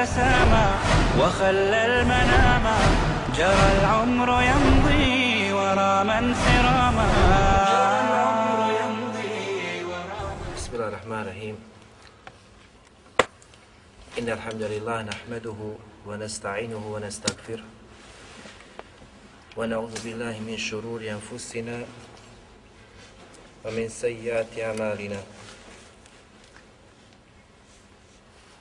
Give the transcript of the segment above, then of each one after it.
تسامى وخلى المنام. جرى العمر يمضي ورا من سراما. بسم الله الرحمن الرحيم. إن الحمد لله نحمده ونستعينه ونستغفره ونعوذ بالله من شرور أنفسنا ومن سيئات أعمالنا.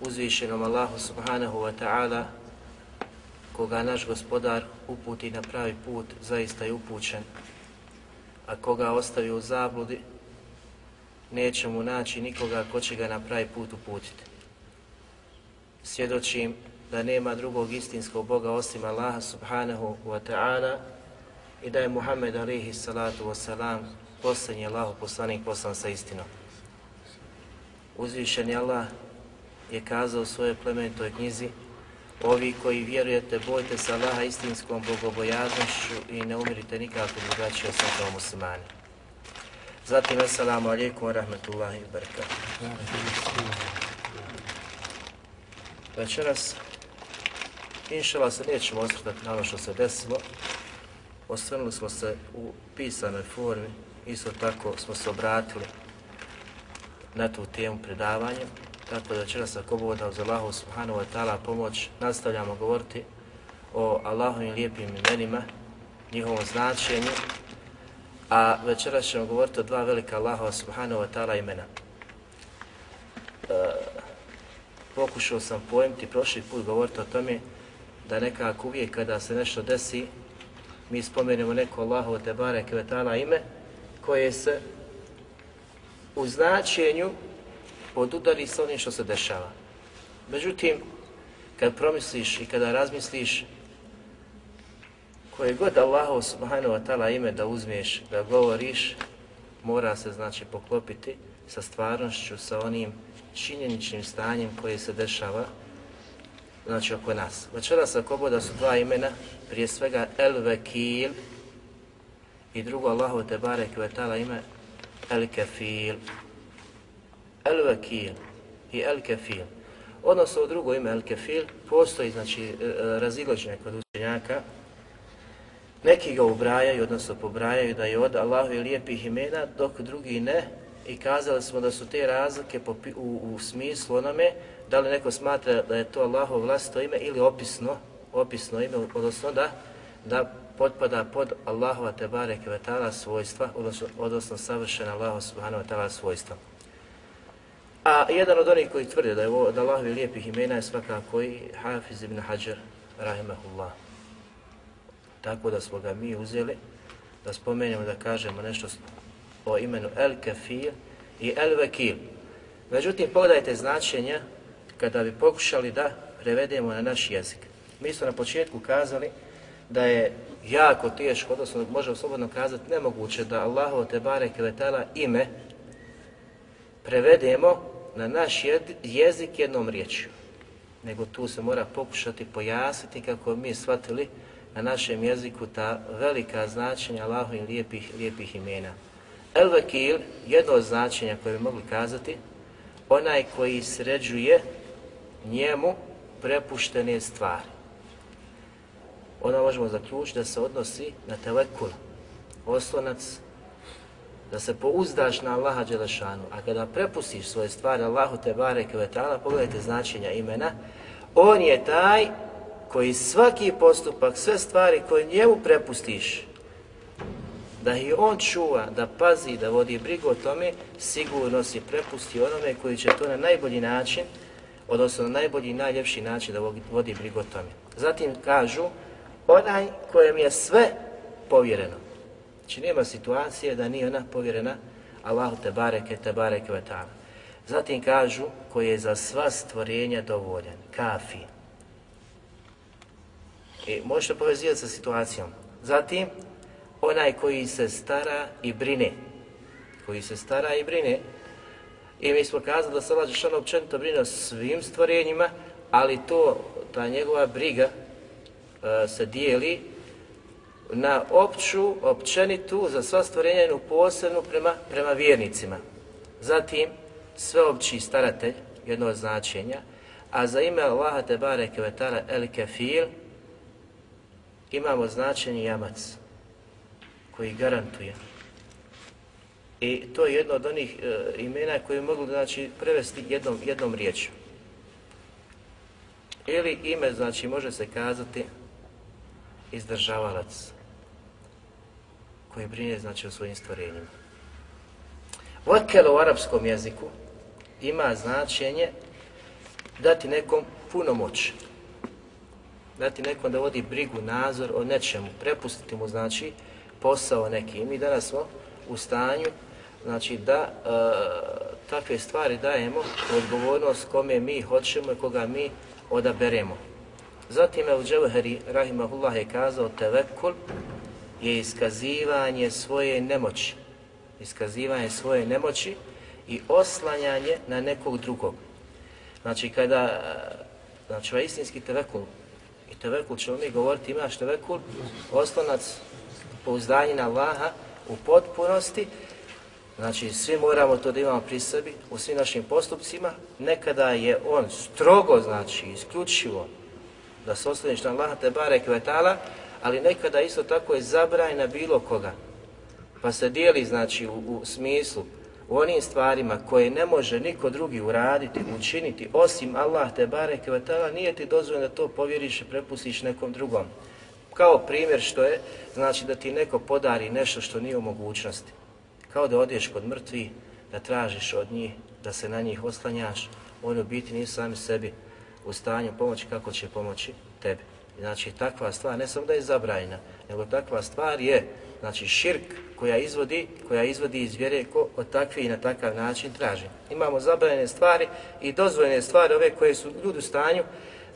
uzvišenom Allahu subhanahu wa ta'ala koga naš gospodar uputi na pravi put, zaista je upućen. A koga ostavi u zabludi, neće mu naći nikoga ko će ga na pravi put uputiti. Svjedočim da nema drugog istinskog Boga osim Allaha subhanahu wa ta'ala i da je Muhammed alihi salatu wa salam posljednji Allah poslanik poslan sa istinom. Uzvišen je Allah je kazao u svojoj plemenitoj knjizi Ovi koji vjerujete, bojte se Allaha istinskom bogobojaznošću i ne umirite nikako drugačije osim kao muslimani. Zatim, assalamu alaikum wa rahmatullahi wa barakatuh. Večeras Inšala se nećemo osvrtati na ono što se desilo. Osvrnuli smo se u pisanoj formi, isto tako smo se obratili na tu temu predavanja. Tako da večeras ako Bog uz Allahu subhanahu wa ta'ala pomoć, nastavljamo govoriti o Allahovim lijepim imenima, njihovom značenju, a večeras ćemo govoriti o dva velika Allahova subhanahu wa ta'ala imena. E, pokušao sam pojmiti prošli put govoriti o tome da nekako uvijek kada se nešto desi, mi spomenemo neko Allahovo tebare kvetala vetala ime, koje se u značenju podudari sa onim što se dešava. Međutim, kad promisliš i kada razmisliš koje god Allahu subhanahu wa ta'ala ime da uzmeš, da govoriš, mora se znači poklopiti sa stvarnošću, sa onim činjeničnim stanjem koje se dešava znači oko nas. Večeras ako boda su dva imena, prije svega El Vekil i drugo Allahu te barek vetala ime El Kefil el-vakil i El Kefil. Odnosno u drugo ime El Kefil postoji znači e, e, razilaženje kod učenjaka. Neki ga ubrajaju, odnosno pobrajaju da je od Allahu i lijepih imena, dok drugi ne. I kazali smo da su te razlike u, u smislu onome da li neko smatra da je to Allahov vlastito ime ili opisno, opisno ime, odnosno da, da potpada pod Allahova tebare kvetala svojstva, odnosno, odnosno savršena Allahova subhanahu wa ta'ala svojstva. A jedan od onih koji tvrde da je ovo, da Allahovi lijepih imena je svakako i Hafiz ibn Hajar, rahimahullah. Tako da smo ga mi uzeli, da spomenemo, da kažemo nešto o imenu El Kafir i El Vekil. Međutim, pogledajte značenja kada bi pokušali da prevedemo na naš jezik. Mi smo na početku kazali da je jako teško, odnosno možemo slobodno kazati nemoguće da Allahovo te bare kvetala ime prevedemo na naš jezik jednom riječju. Nego tu se mora pokušati pojasniti kako mi shvatili na našem jeziku ta velika značenja Allahovih lijepih, lijepih imena. El Vakil, jedno od značenja koje bi mogli kazati, onaj koji sređuje njemu prepuštene stvari. onda možemo zaključiti da se odnosi na telekul, oslonac, da se pouzdaš na Allaha Đelešanu, a kada prepustiš svoje stvari Allahu te barek i vetala, pogledajte značenja imena, on je taj koji svaki postupak, sve stvari koje njemu prepustiš, da ih on čuva, da pazi, da vodi brigu o tome, sigurno si prepusti onome koji će to na najbolji način, odnosno na najbolji i najljepši način da vodi brigu o tome. Zatim kažu, onaj kojem je sve povjereno. Znači nema situacije da nije ona povjerena Allahu te bareke, te bareke ve ta'ala. Zatim kažu koji je za sva stvorenja dovoljan, kafi. E, I možete povezivati sa situacijom. Zatim, onaj koji se stara i brine. Koji se stara i brine. I mi smo kazali da se Allah Žešano općenito brine o svim stvorenjima, ali to, ta njegova briga uh, se dijeli na opću, općenitu, za sva stvorenja jednu posebnu prema, prema vjernicima. Zatim, sveopći staratelj, jedno od značenja, a za ime Allaha te bareke vetara el Kefil imamo značenje jamac koji garantuje. I to je jedno od onih e, imena koje mogu znači, prevesti jednom, jednom riječom. Ili ime, znači, može se kazati izdržavalac koji brine, znači, o svojim stvorenjima. Vakel u arapskom jeziku ima značenje dati nekom puno moć. Dati nekom da vodi brigu, nazor o nečemu, prepustiti mu, znači, posao neki. Mi danas smo u stanju znači, da e, takve stvari dajemo u odgovornost kome mi hoćemo i koga mi odaberemo. Zatim El Dževheri, rahimahullah, je kazao tevekul je iskazivanje svoje nemoći. Iskazivanje svoje nemoći i oslanjanje na nekog drugog. Znači, kada, znači, ovaj istinski tevekul, i tevekul ćemo mi govoriti, imaš tevekul, oslonac pouzdanje na Allaha u potpunosti, znači svi moramo to da imamo pri sebi u svim našim postupcima, nekada je on strogo, znači isključivo da se osloniš na Allaha te bare kvetala, ali nekada isto tako je zabrajna bilo koga. Pa se dijeli, znači, u, u smislu, u onim stvarima koje ne može niko drugi uraditi, učiniti, osim Allah te bare taala nije ti dozvoljeno da to povjeriš i prepustiš nekom drugom. Kao primjer što je, znači da ti neko podari nešto što nije u mogućnosti. Kao da odeš kod mrtvi, da tražiš od njih, da se na njih oslanjaš, oni u biti nisu sami sebi u stanju pomoći kako će pomoći tebi. Znači takva stvar ne samo da je zabrajna, nego takva stvar je znači širk koja izvodi, koja izvodi iz vjere ko od takve i na takav način traži. Imamo zabrajene stvari i dozvoljene stvari ove koje su ljudi u stanju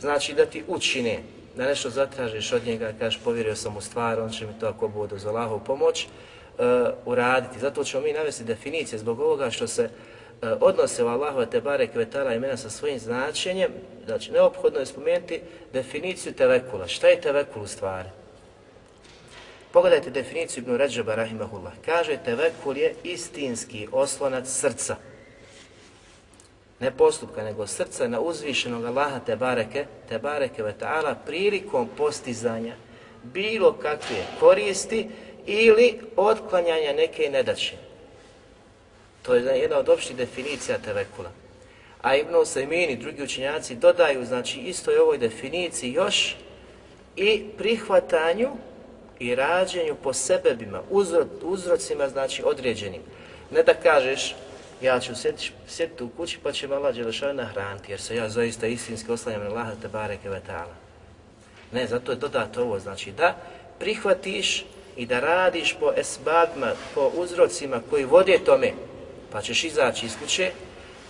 znači da ti učine da nešto zatražiš od njega, kažeš povjerio sam u stvar, on će mi to ako bude za Allahovu pomoć uh, uraditi. Zato ćemo mi navesti definicije zbog ovoga što se uh, E, odnose u Allahova te bare kvetala imena sa svojim značenjem. Znači, neophodno je spomenuti definiciju tevekula. Šta je tevekul u stvari? Pogledajte definiciju Ibn Ređaba Rahimahullah. Kaže, tevekul je istinski oslonac srca ne postupka, nego srca na uzvišenog Allaha te bareke, te bareke ve prilikom postizanja bilo kakve koristi ili otklanjanja neke nedaće. To je jedna od opštih definicija tevekula. A Ibn Usaymin i drugi učenjaci dodaju, znači isto ovoj definiciji još i prihvatanju i rađenju po sebebima, uzro, uzrocima, znači određenim. Ne da kažeš, ja ću sjediti u kući pa će me Allah Đelešan nahraniti, jer se ja zaista istinski oslanjam na Allaha Tebareke Vetala. Ne, zato je dodato ovo, znači da prihvatiš i da radiš po esbabima, po uzrocima koji vode tome, pa ćeš izaći iz kuće,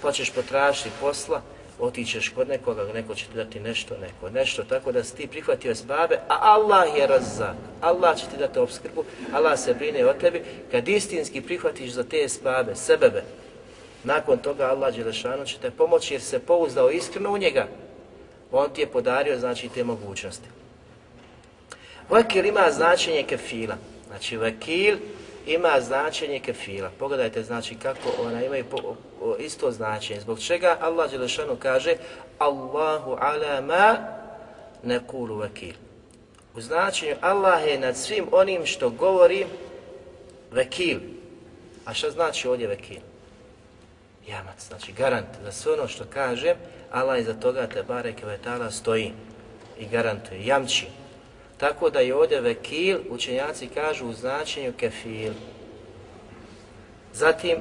pa ćeš potražiti posla, otićeš kod nekoga, neko će ti dati nešto, neko nešto, tako da si ti prihvatio esbabe, a Allah je razzak, Allah će ti dati obskrbu, Allah se brine o tebi, kad istinski prihvatiš za te esbabe, sebebe, Nakon toga Allah Đelešanu će te pomoći jer se pouzdao iskreno u njega. On ti je podario znači te mogućnosti. Vakil ima značenje kefila. Znači vakil ima značenje kefila. Pogledajte znači kako ona ima isto značenje. Zbog čega Allah Đelešanu kaže Allahu ala ma ne kulu vakil. U značenju Allah je nad svim onim što govori vekil. A šta znači ovdje vekil? Jamac, znači garant za sve ono što kaže, Allah iza toga te bareke vetala stoji i garantuje, jamči. Tako da je ovdje vekil, učenjaci kažu u značenju kefil. Zatim,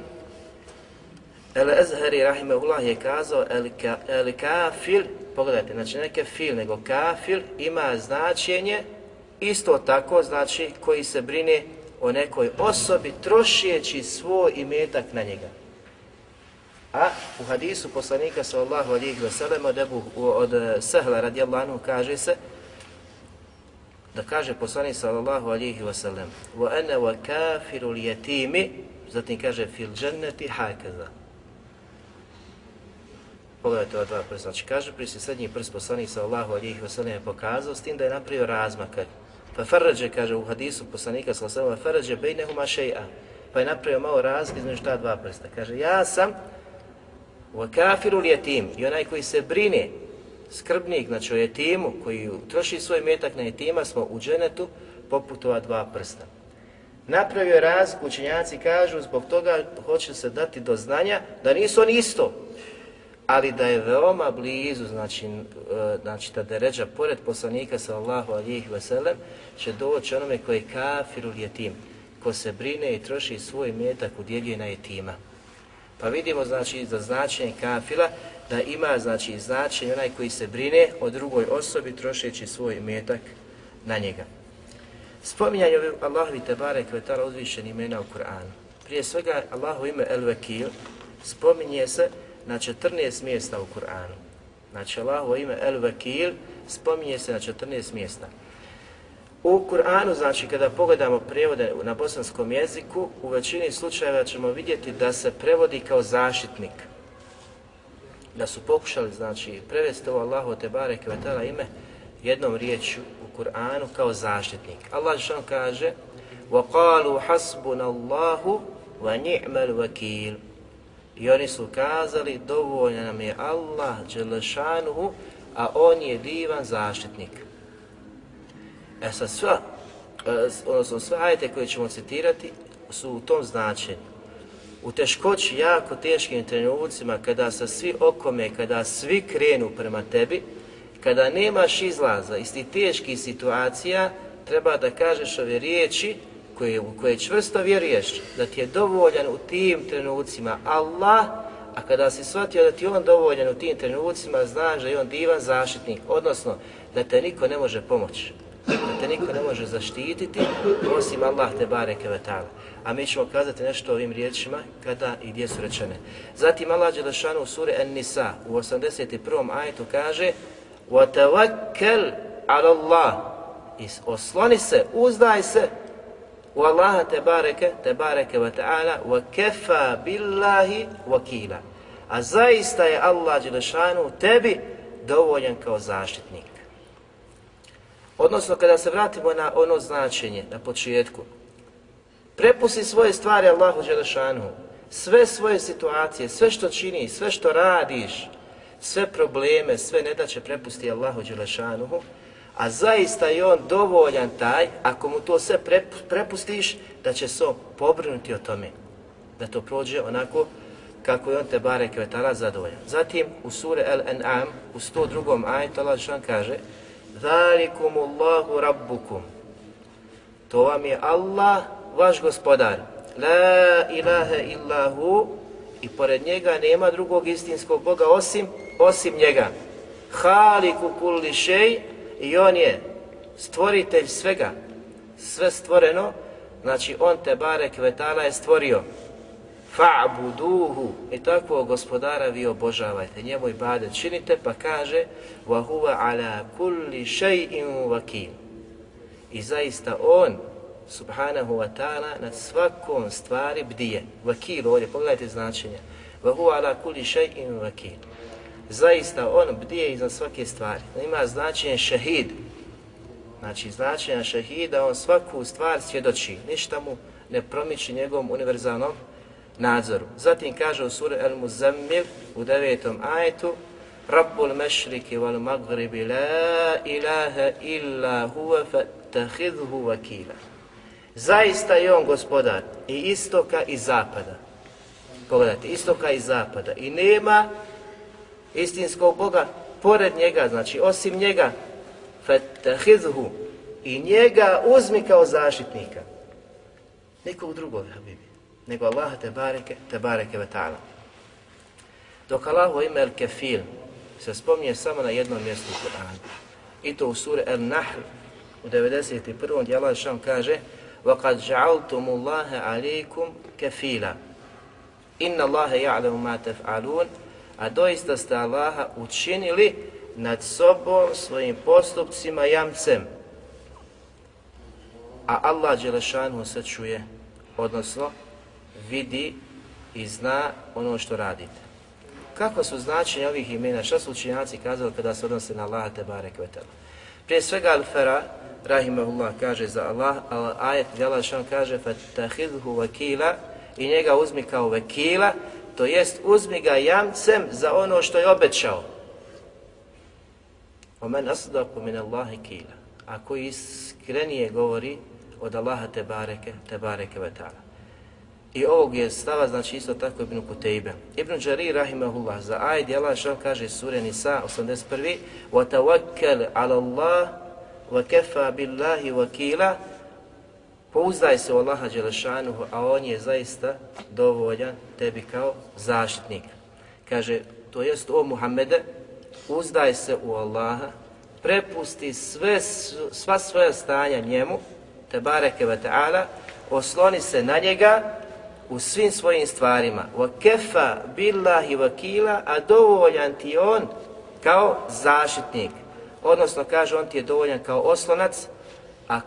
El Ezheri Rahimehullah je kazao el, ka, el kafir, pogledajte, znači ne kefil, nego kafir ima značenje isto tako, znači koji se brine o nekoj osobi trošijeći svoj imetak na njega. A u hadisu poslanika sallallahu alihi wasallam od, Ebu, od Sehla radijallahu anhu kaže se da kaže poslanik sallallahu alihi wasallam wa ana wa kafirul yatimi zatim kaže fil dženneti hakaza Pogledajte ova dva prsta. Znači kaže prisi srednji prst poslanik sallallahu alihi wasallam je pokazao s tim da je napravio razmak. Pa farrađe, kaže u hadisu poslanika sallallahu alihi wasallam, farrađe bejnehuma še'a. Pa je napravio malo razlik između ta dva prsta. Kaže ja sam wa al-yatim. i onaj koji se brine skrbnik, znači o jetimu, koji troši svoj metak na jetima, smo u dženetu poput ova dva prsta. Napravio je razliku, učenjaci kažu, zbog toga hoće se dati do znanja da nisu oni isto, ali da je veoma blizu, znači, e, znači ta deređa, pored poslanika sallahu alijih veselem, će doći onome koji je kafirul jetim, ko se brine i troši svoj metak u na jetima. Pa vidimo znači za značenje kafila da ima znači značenje onaj koji se brine o drugoj osobi trošeći svoj metak na njega. Spominjanje Allahovi Tebare Kvetala uzvišen imena u Kur'anu. Prije svega Allahu ime El Vekil spominje se na 14 mjesta u Kur'anu. Znači Allahu ime El Vekil spominje se na 14 mjesta. U Kur'anu, znači, kada pogledamo prevode na bosanskom jeziku, u većini slučajeva ćemo vidjeti da se prevodi kao zaštitnik. Da su pokušali, znači, prevesti ovo Allahu Tebare Kvetala ime jednom riječu u Kur'anu kao zaštitnik. Allah što kaže وَقَالُوا حَسْبُنَ اللَّهُ وَنِعْمَ الْوَكِيلُ I oni su kazali, dovoljno nam je Allah, Đelešanuhu, a on je divan zaštitnik. E sad sva, e, odnosno sve ajete koje ćemo citirati su u tom značenju. U teškoći, jako teškim trenucima, kada sa svi okome, kada svi krenu prema tebi, kada nemaš izlaza iz tih teških situacija, treba da kažeš ove riječi koje, u koje čvrsto vjeruješ, da ti je dovoljan u tim trenucima Allah, a kada si shvatio da ti on dovoljan u tim trenucima, znaš da je on divan zaštitnik, odnosno da te niko ne može pomoći da te niko ne može zaštititi osim Allah te bareke ve ta'ala. A mi ćemo kazati nešto o ovim riječima kada i gdje su rečene. Zatim Allah Đelešanu u suri An-Nisa u 81. ajetu kaže وَتَوَكَّلْ عَلَى اللَّهِ I osloni se, uzdaj se u Allaha te bareke, te bareke ve ta'ala وَكَفَى بِاللَّهِ وَكِيلًا A zaista je Allah Đelešanu tebi dovoljan kao zaštitnik. Odnosno, kada se vratimo na ono značenje na početku, prepusti svoje stvari Allahu Đelešanu, sve svoje situacije, sve što čini, sve što radiš, sve probleme, sve nedaće prepusti Allahu Đelešanuhu, a zaista je on dovoljan taj, ako mu to sve prepustiš, da će se on pobrinuti o tome, da to prođe onako kako je on te bare vetala zadovoljan. Zatim u sure El-An'am, u 102. ajetu Allah kaže Zalikumullahu rabbukum. To vam je Allah, vaš gospodar. La ilaha illahu i pored njega nema drugog istinskog Boga osim osim njega. Haliku kulli šej i on je stvoritelj svega. Sve stvoreno, znači on te barek vetala je stvorio fa'buduhu i takvog gospodara vi obožavajte, njemu i bade činite, pa kaže wa huwa ala kulli shay'in wakil. I zaista on subhanahu wa ta'ala na svakom stvari bdije. Vakil, ovdje pogledajte značenje. Wa huwa ala kulli shay'in wakil. Zaista on bdije iza svake stvari. Ima značenje shahid Znači značenje šehida, on svaku stvar svjedoči. Ništa mu ne promiči njegovom univerzalnom nadzoru. Zatim kaže u suri El Muzammil u devetom ajetu Rabbul mešriki wal magribi la ilaha illa huwa fattahidhu vakila. Zaista je on gospodar i istoka i zapada. Pogledajte, istoka i zapada. I nema istinskog Boga pored njega, znači osim njega, fattahidhu i njega uzmi kao zaštitnika. Nikog drugog, Habib nego Allaha te bareke, te bareke ve ta'ala. Dok Allahu ime El Kefil se spominje samo na jednom mjestu u Kur'anu. I to u suri El Nahl u 91. gdje Allah šam kaže وَقَدْ جَعَلْتُمُ اللَّهَ عَلَيْكُمْ كَفِيلًا إِنَّ اللَّهَ يَعْلَمُ مَا تَفْعَلُونَ A doista ste Allaha učinili nad sobom svojim postupcima jamcem. A Allah Đelešanu se čuje, odnosno vidi i zna ono što radite. Kako su značenje ovih imena? Šta su učinjaci kazali kada se odnose na Allaha te barek vetela? Prije svega Al-Fara, rahimahullah, kaže za Allah, al ajet gdje Allah šan kaže فَتَّخِذْهُ وَكِيلًا i njega uzmi kao vekila, to jest uzmi ga jamcem za ono što je obećao. وَمَنْ أَصْدَقُ مِنَ اللَّهِ كِيلًا Ako iskrenije govori od Allaha te bareke, te bareke vetala. I ovog je stava, znači isto tako Ibn Kutejbe. Ibn Đari, rahimahullah, za ajd je Allah što kaže sure Nisa, 81. وَتَوَكَّلْ عَلَى اللَّهِ وَكَفَى بِاللَّهِ وَكِيلًا Pouzdaj se u Allaha Đelešanuhu, a On je zaista dovoljan tebi kao zaštitnik. Kaže, to jest o Muhammede, uzdaj se u Allaha, prepusti sve, sva svoja stanja njemu, te bareke ve ta'ala, osloni se na njega u svim svojim stvarima. Wa kefa billahi wakila, a dovoljan ti on kao zaštitnik. Odnosno, kaže, on ti je dovoljan kao oslonac, a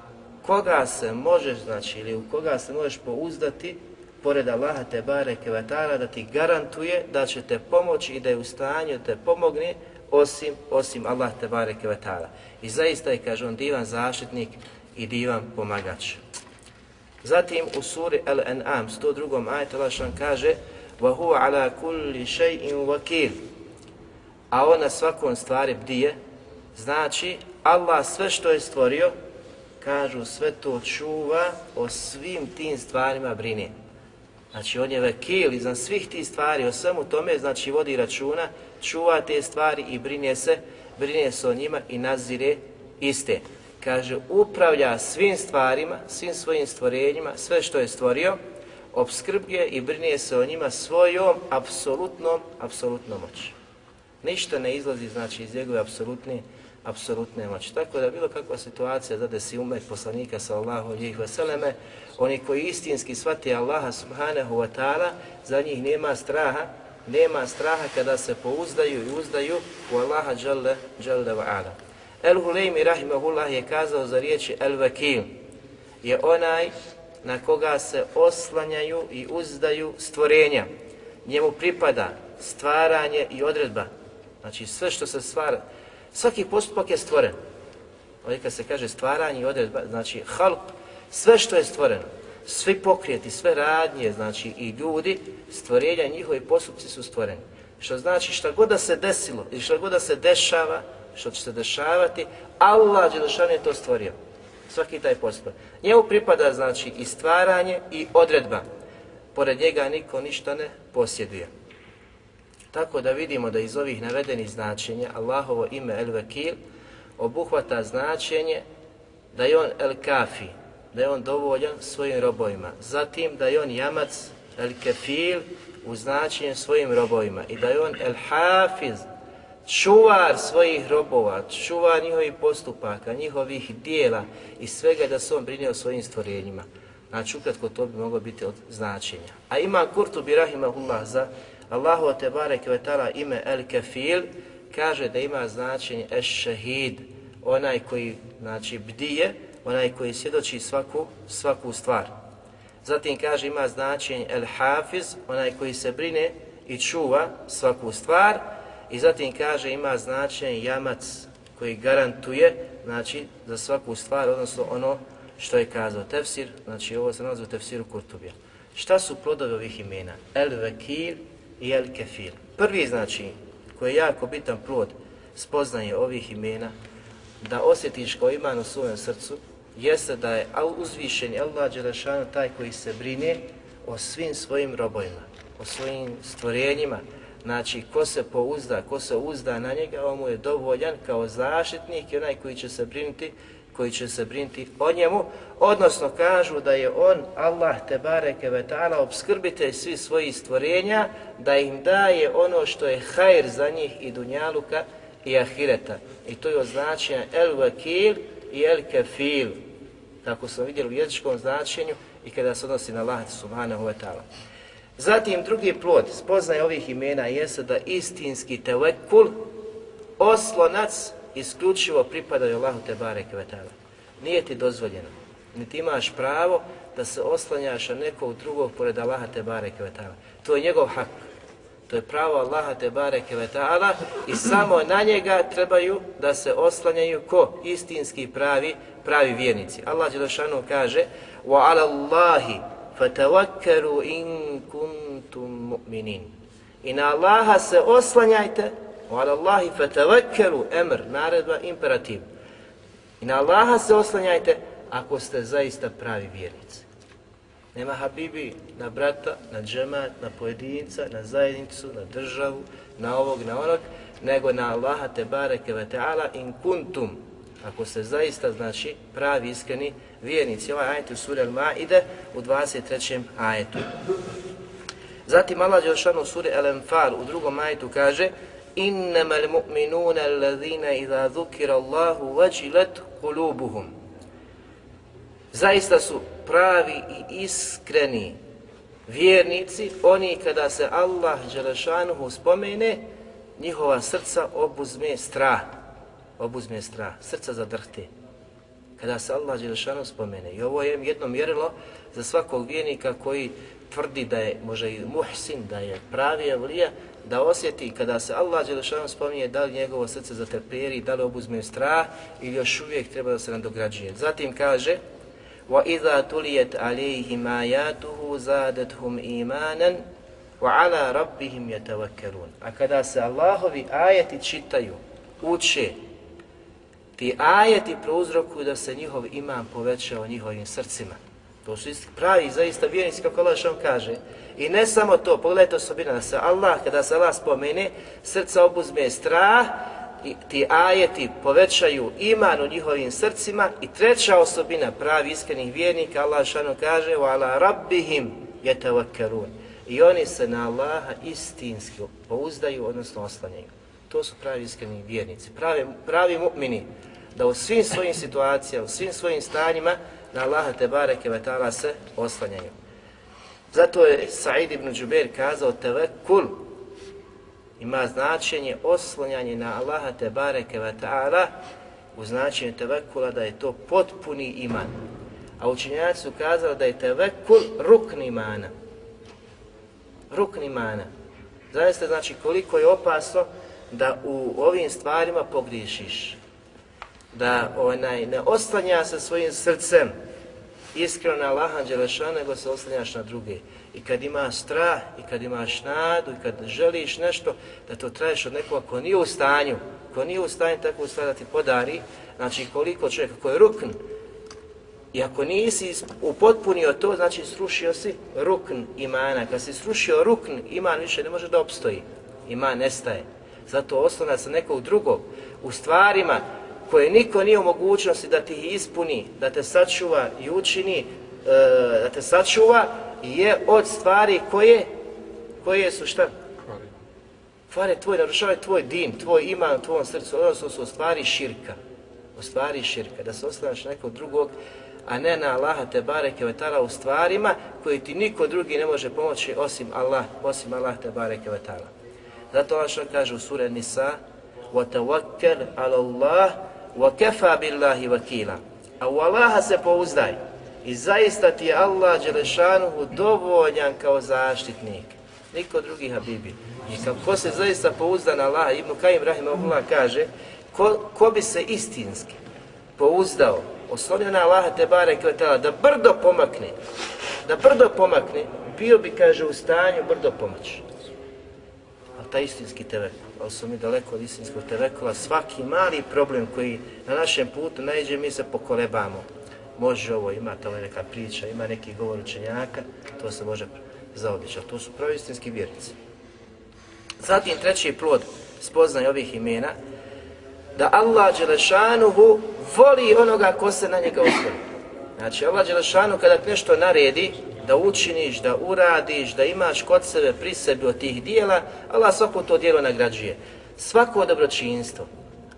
koga se možeš, znači, ili u koga se možeš pouzdati, pored Allaha te bareke ve da ti garantuje da će te pomoći i da je u stanju da te pomogne, osim, osim Allah te bareke ve. I zaista je, kaže on, divan zaštitnik i divan pomagač. Zatim u suri Al-An'am, 102. ajetu Allah što kaže وَهُوَ عَلَى كُلِّ شَيْءٍ وَكِيلٍ A on na svakom stvari bdije, znači Allah sve što je stvorio, kažu sve to čuva, o svim tim stvarima brine. Znači on je vekil iznad svih tih stvari, o svemu tome, znači vodi računa, čuva te stvari i brine se, brine se o njima i nazire iste kaže, upravlja svim stvarima, svim svojim stvorenjima, sve što je stvorio, obskrbuje i brine se o njima svojom apsolutnom, apsolutnom moći. Ništa ne izlazi, znači, iz njegove apsolutne, apsolutne moći. Tako da bilo kakva situacija zadesi umet poslanika sallahu alijih veseleme, oni koji istinski shvati Allaha subhanahu wa ta'ala, za njih nema straha, nema straha kada se pouzdaju i uzdaju u Allaha dželle dželle wa ala. El Huleymi rahimahullah je kazao za riječi El Vakil je onaj na koga se oslanjaju i uzdaju stvorenja. Njemu pripada stvaranje i odredba. Znači sve što se stvara, svaki postupak je stvoren. Ovdje kad se kaže stvaranje i odredba, znači halq, sve što je stvoreno, svi pokrijeti, sve radnje, znači i ljudi, stvorenja njihovi postupci su stvoreni. Što znači šta god da se desilo ili šta god da se dešava, što će se dešavati, Allah Đelešan je to stvorio. Svaki taj postupak. Njemu pripada znači i stvaranje i odredba. Pored njega niko ništa ne posjeduje. Tako da vidimo da iz ovih navedenih značenja Allahovo ime El Vekil obuhvata značenje da je on El Kafi, da je on dovoljan svojim robovima. Zatim da je on jamac El Kefil u značenju svojim robovima i da je on El Hafiz, čuvar svojih robova, čuvar njihovih postupaka, njihovih dijela i svega da se on brine o svojim stvorenjima. Znači, ukratko to bi moglo biti od značenja. A ima Kurtubi Rahimahullah za Allahu te bareke ve taala ime El Kafil kaže da ima značenje Es Shahid, onaj koji znači bdije, onaj koji svjedoči svaku svaku stvar. Zatim kaže ima značenje El Hafiz, onaj koji se brine i čuva svaku stvar. I zatim kaže ima značenje jamac koji garantuje znači za svaku stvar, odnosno ono što je kazao tefsir, znači ovo se nazva tefsiru Kurtubija. Šta su plodovi ovih imena? El Vekil i El Kefil. Prvi znači koji je jako bitan plod spoznaje ovih imena, da osjetiš kao iman u svojem srcu, jeste da je uzvišen Allah Đelešanu taj koji se brine o svim svojim robojima, o svojim stvorenjima. Znači, ko se pouzda, ko se uzda na njega, on mu je dovoljan kao zaštitnik i onaj koji će se brinuti koji će se brinuti o njemu, odnosno kažu da je on, Allah te bareke ve ta'ala, obskrbitelj svih svojih stvorenja, da im daje ono što je hajr za njih i dunjaluka i ahireta. I to je označenje el vakil i el kefil, kako smo vidjeli u jezičkom značenju i kada se odnosi na Allah subhanahu wa ta'ala. Zatim drugi plod spoznaje ovih imena jeste da istinski tevekul, oslonac isključivo pripadaju Allahu te bareke. Nije ti dozvoljeno, niti imaš pravo da se oslanjaš na nekog drugog pored Allaha te bareke. To je njegov hak. To je pravo Allaha te bareke ve ta'ala i samo na njega trebaju da se oslanjaju ko istinski pravi pravi vjernici. Allah Đelešanu kaže wa ala Allahi fatawakkaru in kuntum mu'minin. I na Allaha se oslanjajte وعلى Allahi fatawakkalu emr, naredba, imperativ. I na Allaha se oslanjajte ako ste zaista pravi vjernici. Nema habibi na brata, na džemat, na pojedinca, na zajednicu, na državu, na ovog, na onog, nego na Allaha te bareke ve ta'ala in kuntum. ako ste zaista, znači, pravi, iskreni vjernici. Ovaj ajet u suri Al-Ma'ide u 23. ajetu. Zatim Allah Đelšanu u suri Al-Anfar u drugom ajetu kaže Innama al-mu'minuna al-lazina iza zukira Allahu vajilat kulubuhum. Zaista su pravi i iskreni vjernici, oni kada se Allah Đelešanuhu spomene, njihova srca obuzme strah Obuzme strah, srca zadrhte. Kada se Allah Đelešanuhu spomene. I ovo je jedno mjerilo za svakog vjernika koji tvrdi da je možda i muhsin, da je pravi evlija, da osjeti kada se Allah Đelešanu spominje da li njegovo srce zatrperi, da li obuzme strah ili još uvijek treba da se nadograđuje. Zatim kaže وَإِذَا تُلِيَتْ عَلَيْهِمْ آيَاتُهُ زَادَتْهُمْ إِيمَانًا وَعَلَى رَبِّهِمْ يَتَوَكَّرُونَ A kada se Allahovi ajeti čitaju, uče, ti ajeti prouzrokuju da se njihov iman poveća o njihovim srcima. To su isti pravi, zaista vjernici, kako Allah što kaže. I ne samo to, pogledajte osobina, da se Allah, kada se Allah spomene, srca obuzme strah, i ti ajeti povećaju iman u njihovim srcima i treća osobina pravi iskrenih vjernika, Allah šano kaže وَعَلَى رَبِّهِمْ يَتَوَكَّرُونَ I oni se na Allaha istinski pouzdaju, odnosno oslanjaju. To su pravi iskreni vjernici, pravi, pravi mu'mini, da u svim svojim situacijama, u svim svojim stanjima, na Allaha te bareke ve ta'ala se oslanjaju. Zato je Sa'id ibn Džubeir kazao tevekul ima značenje oslanjanje na Allaha te bareke ve ta'ala u značenju tevekula da je to potpuni iman. A učinjaci su kazali da je tevekul rukn imana. Rukn imana. Zaista znači koliko je opasno da u ovim stvarima pogriješiš da onaj ne oslanja se svojim srcem iskreno na Allaha Đelešana, nego se oslanjaš na druge. I kad imaš strah, i kad imaš nadu, i kad želiš nešto, da to traješ od nekoga ko nije u stanju, ko nije u stanju tako stvar da ti podari, znači koliko čovjek koji je rukn, i ako nisi upotpunio to, znači srušio si rukn imana. Kad si srušio rukn, iman više ne može da opstoji. Iman nestaje. Zato oslona se nekog drugog u stvarima koje niko nije u mogućnosti da ti ispuni, da te sačuva i učini, e, da te sačuva, je od stvari koje, koje su šta? Kvare tvoj, narušavaju tvoj din, tvoj iman, tvojom srcu, odnosno su stvari širka. U stvari širka, da se oslanaš nekog drugog, a ne na Allaha te bareke vetala u stvarima koje ti niko drugi ne može pomoći osim Allah, osim Allah te bareke vetala. Zato Allah što kaže u sure Nisa, وَتَوَكَّلْ عَلَى اللَّهِ وَكَفَا بِاللَّهِ billahi. A u Allaha se pouzdaj. I zaista ti je Allah Đelešanuhu dovoljan kao zaštitnik. Niko drugi Habibi. I kako se zaista pouzda na Allaha, Ibn Kajim Rahimahullah kaže, ko, ko bi se istinski pouzdao, oslonio na Allaha te bare kvetala, da brdo pomakne, da brdo pomakne, bio bi, kaže, u stanju brdo pomoći taj istinski tevekul. Ali su mi daleko od istinskog tevekula. Svaki mali problem koji na našem putu najđe, mi se pokolebamo. Može ovo, ima tamo neka priča, ima neki govor učenjaka, to se može zaobići. Ali to su pravi istinski vjernici. Zatim treći plod spoznaj ovih imena, da Allah Đelešanuhu voli onoga ko se na njega osloni. Znači, Allah Đelešanu kada nešto naredi, da učiniš, da uradiš, da imaš kod sebe, pri sebi od tih dijela, Allah svako to dijelo nagrađuje. Svako dobročinstvo,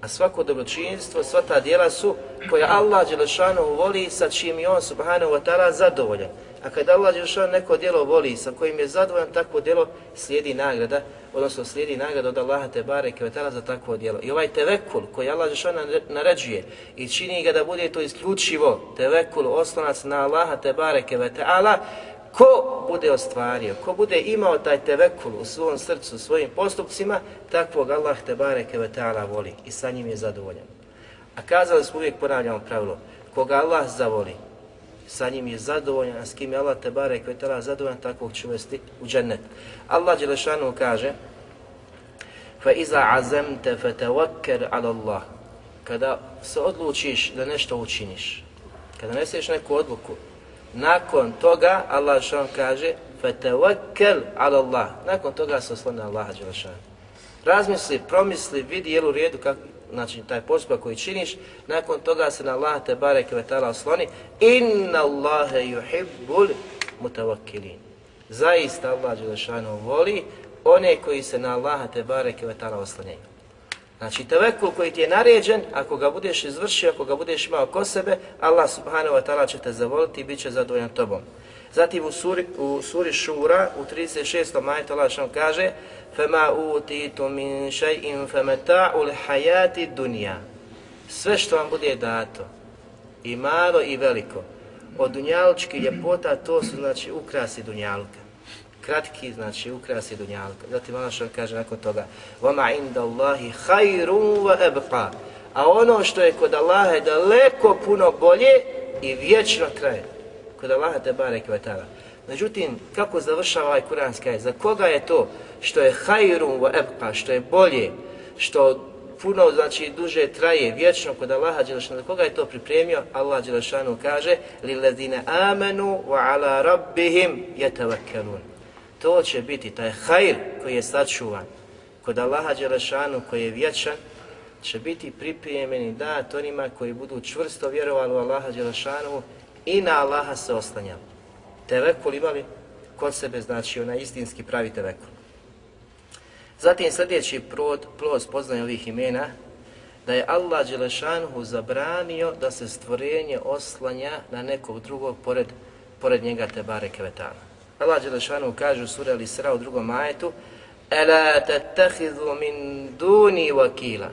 a svako dobročinstvo, sva ta dijela su koja Allah Đelešanu voli sa čim je on subhanahu wa ta'ala zadovoljan. A kada Allah Đelešanu neko dijelo voli sa kojim je zadovoljan, takvo dijelo slijedi nagrada, odnosno slijedi nagrada od Allaha te bareke ve ta'ala za takvo djelo. I ovaj tevekul koji Allah Đelešanu naređuje i čini ga da bude to isključivo tevekul, oslonac na Allaha te bareke ve ta'ala, ko bude ostvario, ko bude imao taj tevekul u svom srcu, u svojim postupcima, takvog Allah te bareke ve ta'ala voli i sa njim je zadovoljan. A kazali smo uvijek ponavljamo pravilo, koga Allah zavoli, sa njim je zadovoljan, a s kim je Allah te bare kvetala zadovoljan, takvog će uvesti u džennet. Allah Đelešanu kaže fa iza azamte fa tawakker ala Allah kada se odlučiš da nešto učiniš, kada neseš neku odluku, nakon toga Allah Đelešanu kaže fa tawakker ala Allah nakon toga se na Allah Đelešanu. Razmisli, promisli, vidi jel u redu kako, znači taj postupak koji činiš, nakon toga se na Allah te bareke ve taala osloni. Inna Allaha yuhibbul mutawakkilin. Zaista Allah Đelešanu voli one koji se na Allaha te bareke ve taala oslanjaju. Znači tevekul koji ti je naređen, ako ga budeš izvršio, ako ga budeš imao ko sebe, Allah subhanahu wa ta'ala će te zavoliti i bit će zadovoljan tobom. Zatim u suri, u suri Šura, u 36. majetu Allah što kaže فَمَا أُوتِيتُ مِنْ شَيْءٍ فَمَتَاعُ الْحَيَاتِ الدُّنْيَا Sve što vam bude dato, i malo i veliko, od dunjalučkih ljepota, to su znači ukrasi dunjaluka. Kratki, znači ukrasi dunjaluka. Zatim Allah što kaže nakon toga وَمَا عِنْدَ اللَّهِ خَيْرٌ وَأَبْقَى A ono što je kod Allaha je daleko puno bolje i vječno traje kod Allaha te bareke ve taala. Međutim, kako završava ovaj kuranski ajet? Za koga je to što je hajrum wa ebqa, što je bolje, što puno, znači, duže traje, vječno kod Allaha Đelešanu, za koga je to pripremio? Allah Đelešanu kaže لِلَّذِينَ آمَنُوا وَعَلَى رَبِّهِمْ يَتَوَكَّلُونَ To će biti taj hajr koji je sačuvan kod Allaha Đelešanu, koji je vječan, će biti pripremljeni dat onima koji budu čvrsto vjerovali u Allaha Đelešanu i na Allaha se oslanjam. Tevekul imali kod sebe, znači onaj istinski pravi tevekul. Zatim sljedeći plod, plod spoznanja ovih imena, da je Allah Đelešanhu zabranio da se stvorenje oslanja na nekog drugog pored, pored njega te bare kevetana. Allah Đelešanhu kaže u suri Al-Isra u drugom majetu Ela tattahidu min duni vakila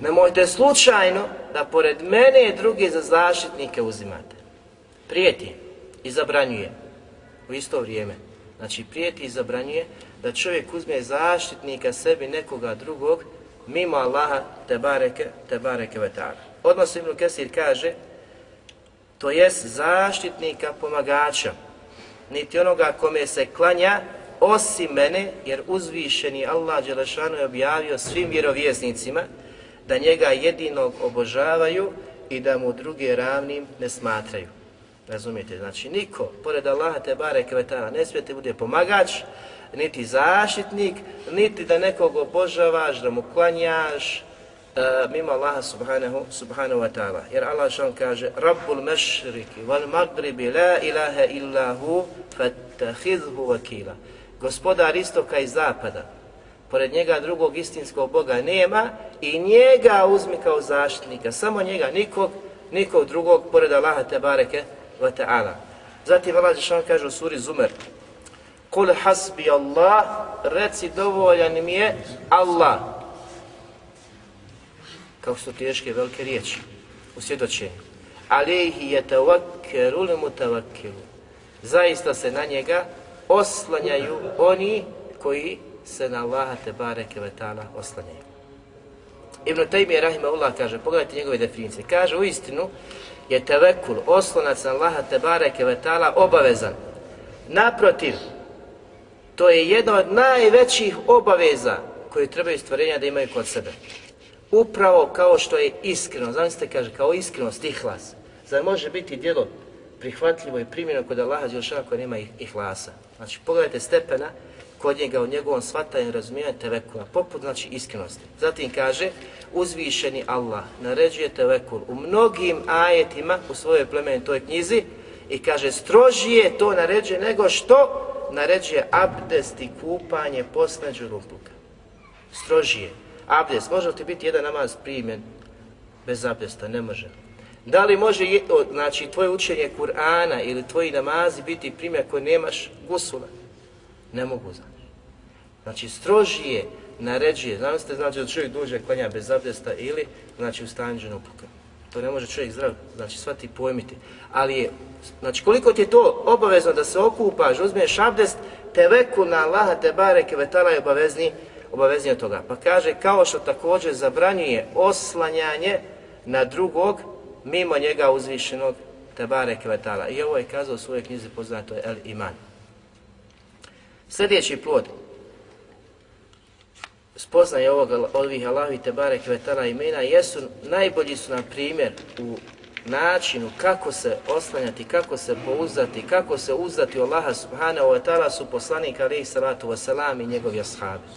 Nemojte slučajno da pored mene drugi za zaštitnike uzimate. Prijeti i zabranjuje u isto vrijeme. Znači prijeti i zabranjuje da čovjek uzme zaštitnika sebi nekoga drugog mimo Allaha te bareke, te bareke vetara. Odmah Ibn Kesir kaže to jest zaštitnika pomagača niti onoga kome se klanja osim mene jer uzvišeni Allah Đelešanu je objavio svim vjerovjesnicima da njega jedinog obožavaju i da mu druge ravnim ne smatraju. Razumijete? Znači, niko, pored Allaha te bare kvetana, ne smijete bude pomagač, niti zaštitnik, niti da nekog obožavaš, da mu klanjaš, uh, mimo Allaha subhanahu, subhanahu wa ta'ala. Jer Allah što kaže, Rabbul mešriki wal magribi la ilaha illa hu fattahidhu vakila. Gospodar istoka i zapada, pored njega drugog istinskog Boga nema i njega uzmi kao zaštitnika, samo njega, nikog, nikog drugog, pored Allaha te bareke wa ta'ala. Zatim Allah Žešan kaže u suri Zumer, Kul hasbi Allah, reci dovoljan mi je Allah. Kako su teške velike riječi u svjedočenju. Alihi je tavakkerul li. Zaista se na njega oslanjaju oni koji se na Allaha te bareke ve ta'ala oslanjaju. Ibn Taymi rahimahullah kaže, pogledajte njegove definicije, kaže u istinu je tevekul, oslonac na Allaha te bareke ve ta'ala obavezan. Naprotiv, To je jedna od najvećih obaveza koje trebaju stvorenja da imaju kod sebe. Upravo kao što je iskreno, zamislite kaže, kao iskrenost, ihlas. Zar može biti djelo prihvatljivo i primjeno kod Allaha Đelšana koja nema ihlasa? Znači, pogledajte stepena kod njega u njegovom svatanju razumijevanju tevekula, poput znači iskrenosti. Zatim kaže, uzvišeni Allah naređuje tevekul u mnogim ajetima u svojoj plemenitoj knjizi i kaže, strožije to naređuje nego što naređuje abdest i kupanje posnađu džurupluka. Strožije. Abdest, može li ti biti jedan namaz primjen bez abdesta? Ne može. Da li može, znači, tvoje učenje Kur'ana ili tvoji namazi biti primjer koji nemaš gusula? Ne mogu znači. Znači, strožije naređuje, znam ste, znači da čovjek duže klanja bez abdesta ili, znači, u stanju džunupluka. To ne može čovjek zdrav, znači, shvati pojmiti. Ali je, znači, koliko ti je to obavezno da se okupaš, uzmeš abdest, te veku na Allaha te bareke vetala je obavezni, obavezni od toga. Pa kaže, kao što također zabranjuje oslanjanje na drugog, mimo njega uzvišenog te bareke vetala. I ovo je kazao u svojoj knjizi poznato je El Iman. Sljedeći plod, spoznaje ovog, ovih Allahovi Tebare Kvetala imena jesu, najbolji su nam primjer u načinu kako se oslanjati, kako se pouzdati, kako se uzdati Allaha Subhanahu wa ta'ala su poslanik alaihi salatu wasalam i njegovi ashabi.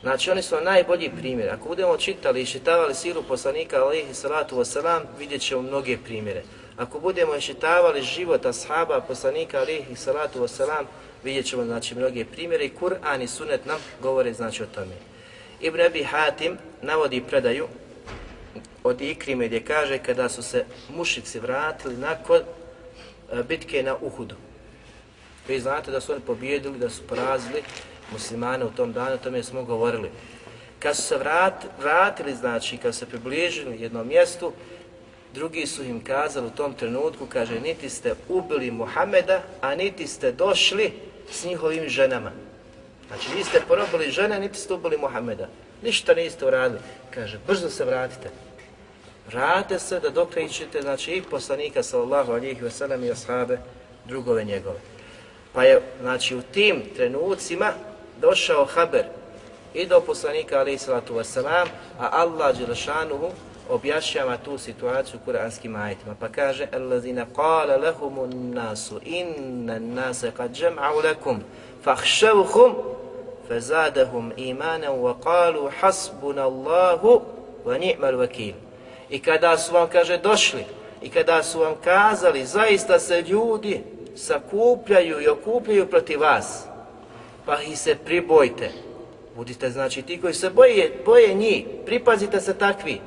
Znači oni su najbolji primjer. Ako budemo čitali i šitavali siru poslanika alaihi salatu wasalam, vidjet ćemo mnoge primjere. Ako budemo šitavali život ashaba poslanika alaihi salatu wasalam, vidjet ćemo znači, mnoge primjere i Kur'an i Sunet nam govore znači o tome. Ibn Abi Hatim navodi predaju od Ikrime gdje kaže kada su se mušici vratili nakon e, bitke na Uhudu. Vi znate da su oni pobjedili, da su porazili muslimane u tom danu, o tome smo govorili. Kad su se vrat, vratili, znači, kad su se približili jednom mjestu, drugi su im kazali u tom trenutku, kaže, niti ste ubili Muhameda, a niti ste došli s njihovim ženama. Znači, niste porobili žene, niti ste ubili Muhameda. Ništa niste uradili. Kaže, brzo se vratite. Vrate se da dok ćete, znači, i poslanika sallallahu alihi wasallam i ashabe, drugove njegove. Pa je, znači, u tim trenucima došao haber i do poslanika alihi salatu wasallam, a Allah Đelešanuhu objašnjava tu situaciju kuranskim ajetima. Pa kaže, Allazina qala lahum an-nasu inna nasa kad jama'u lakum, fahšavhum, fazadahum imanan wa qalu hasbuna Allahu, wa ni'mal vakil. I kada su vam, kaže, došli, i kada su vam kazali, zaista se ljudi sakupljaju i okupljaju proti vas, pa ih se pribojte. Budite, znači, ti koji se boje, boje njih, pripazite se takvi,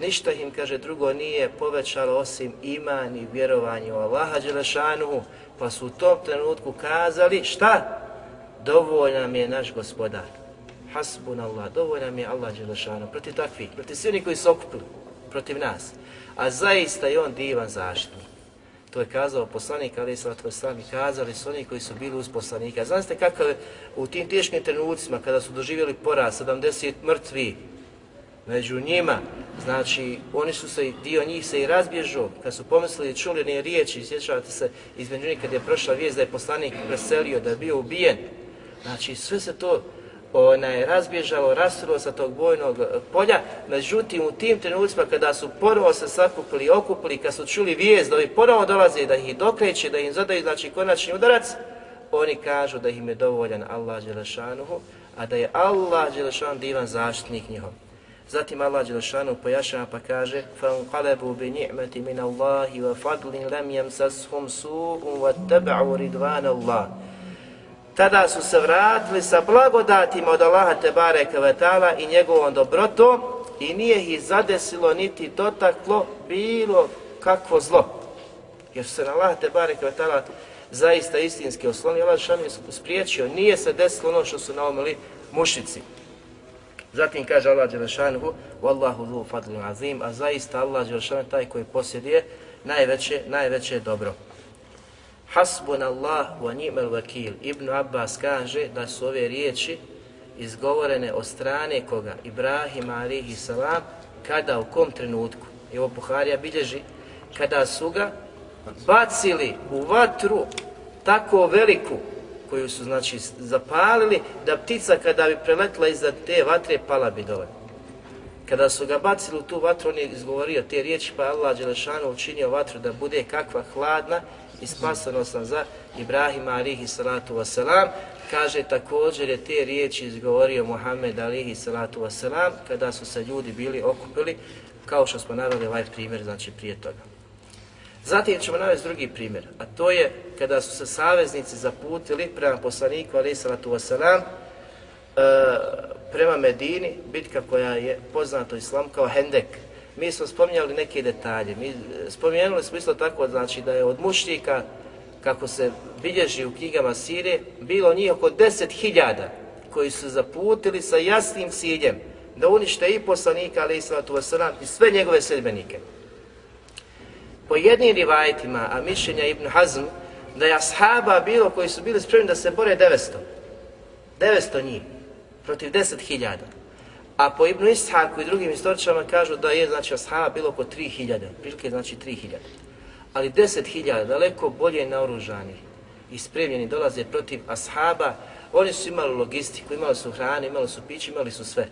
ništa im, kaže, drugo nije povećalo osim iman i vjerovanje u Allaha Đelešanuhu, pa su u tom trenutku kazali, šta? Dovoljan je naš gospodar. Hasbun Allah, mi je Allah Đelešanuhu, protiv takvih, protiv svi oni koji su okupili, protiv nas. A zaista je on divan zaštitnik. To je kazao poslanik, ali se to sami kazali su oni koji su bili uz poslanika. Znate kako je u tim teškim trenucima, kada su doživjeli poraz, 70 mrtvi, među njima, znači oni su se, dio njih se i razbježu, kad su pomislili, čuli ne riječi, sjećate se između njih kad je prošla vijest da je poslanik preselio, da je bio ubijen, znači sve se to onaj, razbježalo, rasilo sa tog bojnog polja, međutim u tim trenucima kada su ponovo se sakupili okupili, kad su čuli vijest da ovi ponovo dolaze da ih dokreće, da im zadaju znači konačni udarac, oni kažu da im je dovoljan Allah Đelešanuhu, a da je Allah Đelešan divan zaštitnik njihov. Zatim Allah Đelšanu pojašnjava pa kaže فَانْقَلَبُوا بِنِعْمَةِ مِنَ اللَّهِ وَفَضْلٍ لَمْ يَمْسَسْهُمْ سُوءٌ وَاتَّبَعُوا رِدْوَانَ اللَّهِ Tada su se vratili sa blagodatima od Allaha Tebare Kvetala i njegovom dobrotom i nije ih zadesilo niti dotaklo bilo kakvo zlo. Jer su se na Allaha Tebare Kvetala zaista istinski oslonili, Allah Đelšanu je spriječio, nije se desilo ono što su naumili mušici. Zatim kaže Allah Đelešanuhu Wallahu dhu fadlin azim A zaista Allah Đelešanuhu taj koji posjeduje najveće, najveće dobro Hasbun Allah wa ni'mal vakil. Ibn Abbas kaže da su ove riječi izgovorene od strane koga? Ibrahim alihi salam kada u kom trenutku? Evo Buharija bilježi kada su ga bacili u vatru tako veliku koju su znači zapalili da ptica kada bi preletla iza te vatre pala bi dole. Kada su ga bacili u tu vatru, on je izgovorio te riječi, pa Allah Đelešanu učinio vatru da bude kakva hladna i spasano sam za Ibrahima alihi salatu wasalam. Kaže također je te riječi izgovorio Muhammed alihi salatu wasalam kada su se ljudi bili okupili, kao što smo naveli ovaj primjer, znači prije toga. Zatim ćemo navesti drugi primjer, a to je kada su se saveznici zaputili prema poslaniku alihi salatu wasalam, e, prema Medini, bitka koja je poznata islam kao Hendek. Mi smo spominjali neke detalje. Mi e, spomenuli smo isto tako znači da je od mušnika, kako se bilježi u knjigama Sire, bilo njih oko 10.000 koji su zaputili sa jasnim ciljem da unište i poslanika, ali salatu wasalam, i sve njegove sedbenike. Po jednim rivajetima, a mišljenja Ibn Hazm, da je ashaba bilo koji su bili spremni da se bore 900. 900 njih protiv 10.000. A po Ibn Ishaku i drugim istoričama kažu da je znači ashaba bilo oko 3.000, prilike znači 3.000. Ali 10.000 daleko bolje naoružani i spremljeni dolaze protiv ashaba, oni su imali logistiku, imali su hrane, imali su piće, imali su sve.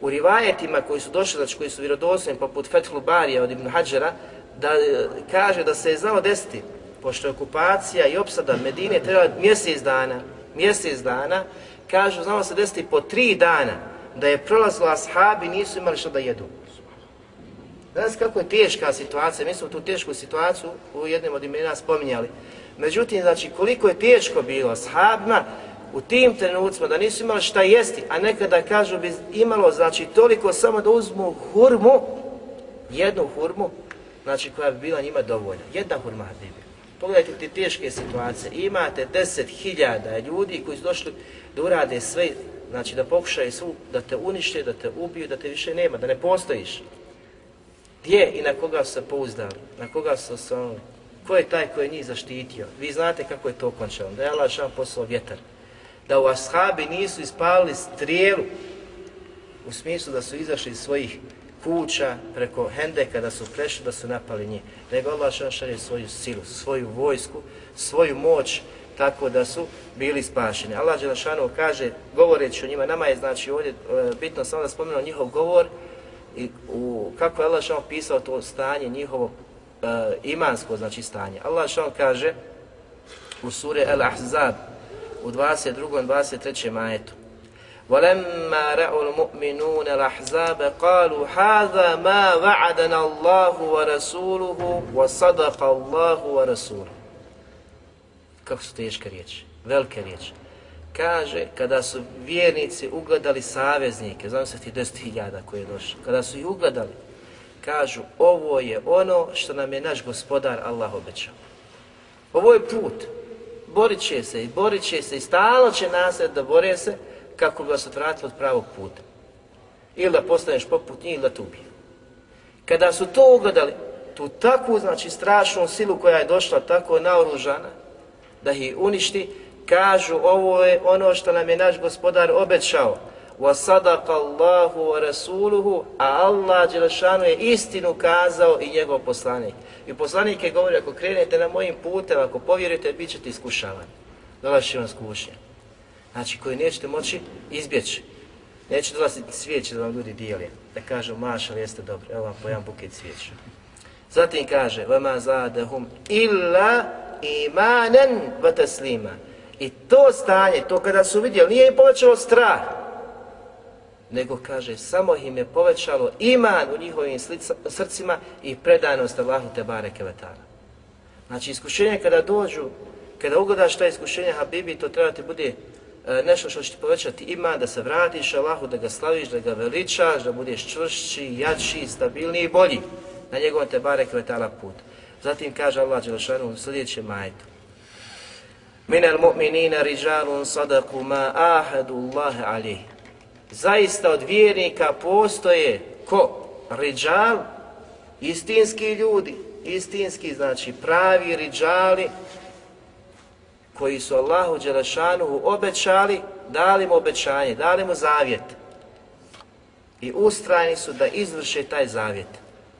U rivajetima koji su došli, znači koji su vjerodostojni, poput Fethul Barija od Ibn Hadžara, da e, kaže da se je znao desiti, pošto je okupacija i opsada Medine trebala mjesec dana, mjesec dana, kažu, znao se desiti po tri dana, da je prolazilo ashabi, nisu imali što da jedu. Danas kako je teška situacija, mi smo tu tešku situaciju u jednom od imena spominjali. Međutim, znači, koliko je teško bilo ashabima u tim trenucima da nisu imali šta jesti, a nekada kažu bi imalo, znači, toliko samo da uzmu hurmu, jednu hurmu, znači koja bi bila njima dovoljna. Jedna hurma bi bila. Pogledajte te teške situacije. Imate deset hiljada ljudi koji su došli da urade sve, znači da pokušaju svu, da te unište, da te ubiju, da te više nema, da ne postojiš. Gdje i na koga su se pouzdali, na koga su se ono, ko je taj koji je njih zaštitio? Vi znate kako je to končalo, da je Allah šan poslao vjetar. Da u ashabi nisu ispalili strijelu, u smislu da su izašli iz svojih puča preko hende kada su prešli da su napali njih. Nego Allah šalje svoju silu, svoju vojsku, svoju moć, tako da su bili spašeni. Allah Đelešanu kaže, govoreći o njima, nama je znači ovdje e, bitno samo da spomenu njihov govor i u, kako je Allah Đelešanu pisao to stanje, njihovo e, imansko znači stanje. Allah Đelešanu kaže u sure El Ahzab u 22. i 23. majetu وَلَمَّا رَعُوا الْمُؤْمِنُونَ الْأَحْزَابَ قَالُوا هَذَا مَا وَعَدَنَا اللَّهُ وَرَسُولُهُ وَصَدَقَ اللَّهُ وَرَسُولُهُ kako su teške riječi, velike riječi. Kaže, kada su vjernici ugledali saveznike, znam se ti deset hiljada koji je došao, kada su ih ugledali, kažu, ovo je ono što nam je naš gospodar Allah obećao. Ovo je put. Borit će se i borit će se i stalo će nasred da bore se kako bi vas odvratili od pravog puta. Ili da postaneš poput njih ili da te ubiju. Kada su to ugledali, tu takvu, znači, strašnu silu koja je došla tako naoružana, da ih uništi, kažu ovo je ono što nam je naš gospodar obećao. Wa اللَّهُ وَرَسُولُهُ wa rasuluhu, a Allah Đelešanu je istinu kazao i njegov poslanik. I poslanik je govorio, ako krenete na mojim putem, ako povjerujete, bit ćete iskušavani. Dolaši vam skušnja. Znači koje nećete moći izbjeći. Neće dolaziti svijeće da vam ljudi dijeli. Da kažu mašal jeste dobro, evo vam pojam buket svijeća. Zatim kaže, vama zadehum illa imanen vataslima. I to stanje, to kada su vidjeli, nije im povećalo strah, nego kaže, samo im je povećalo iman u njihovim slica, srcima i predajnost Allahu te bareke vatana. Znači, iskušenje kada dođu, kada ugodaš ta iskušenja Habibi, to treba ti bude E, nešto što će ti povećati ima, da se vratiš Allahu, da ga slaviš, da ga veličaš, da budeš čvršći, jači, stabilniji i bolji na njegovom te bareke vetara put. Zatim kaže Allah Đelešanu u sljedećem majetu. Minel mu'minina rijalun sadaku ma ahadu Allahe alih. Zaista od vjernika postoje ko? Riđal, istinski ljudi, istinski znači pravi riđali koji su Allahu Đelešanu obećali, dali mu obećanje, dali mu zavjet. I ustrajni su da izvrše taj zavjet.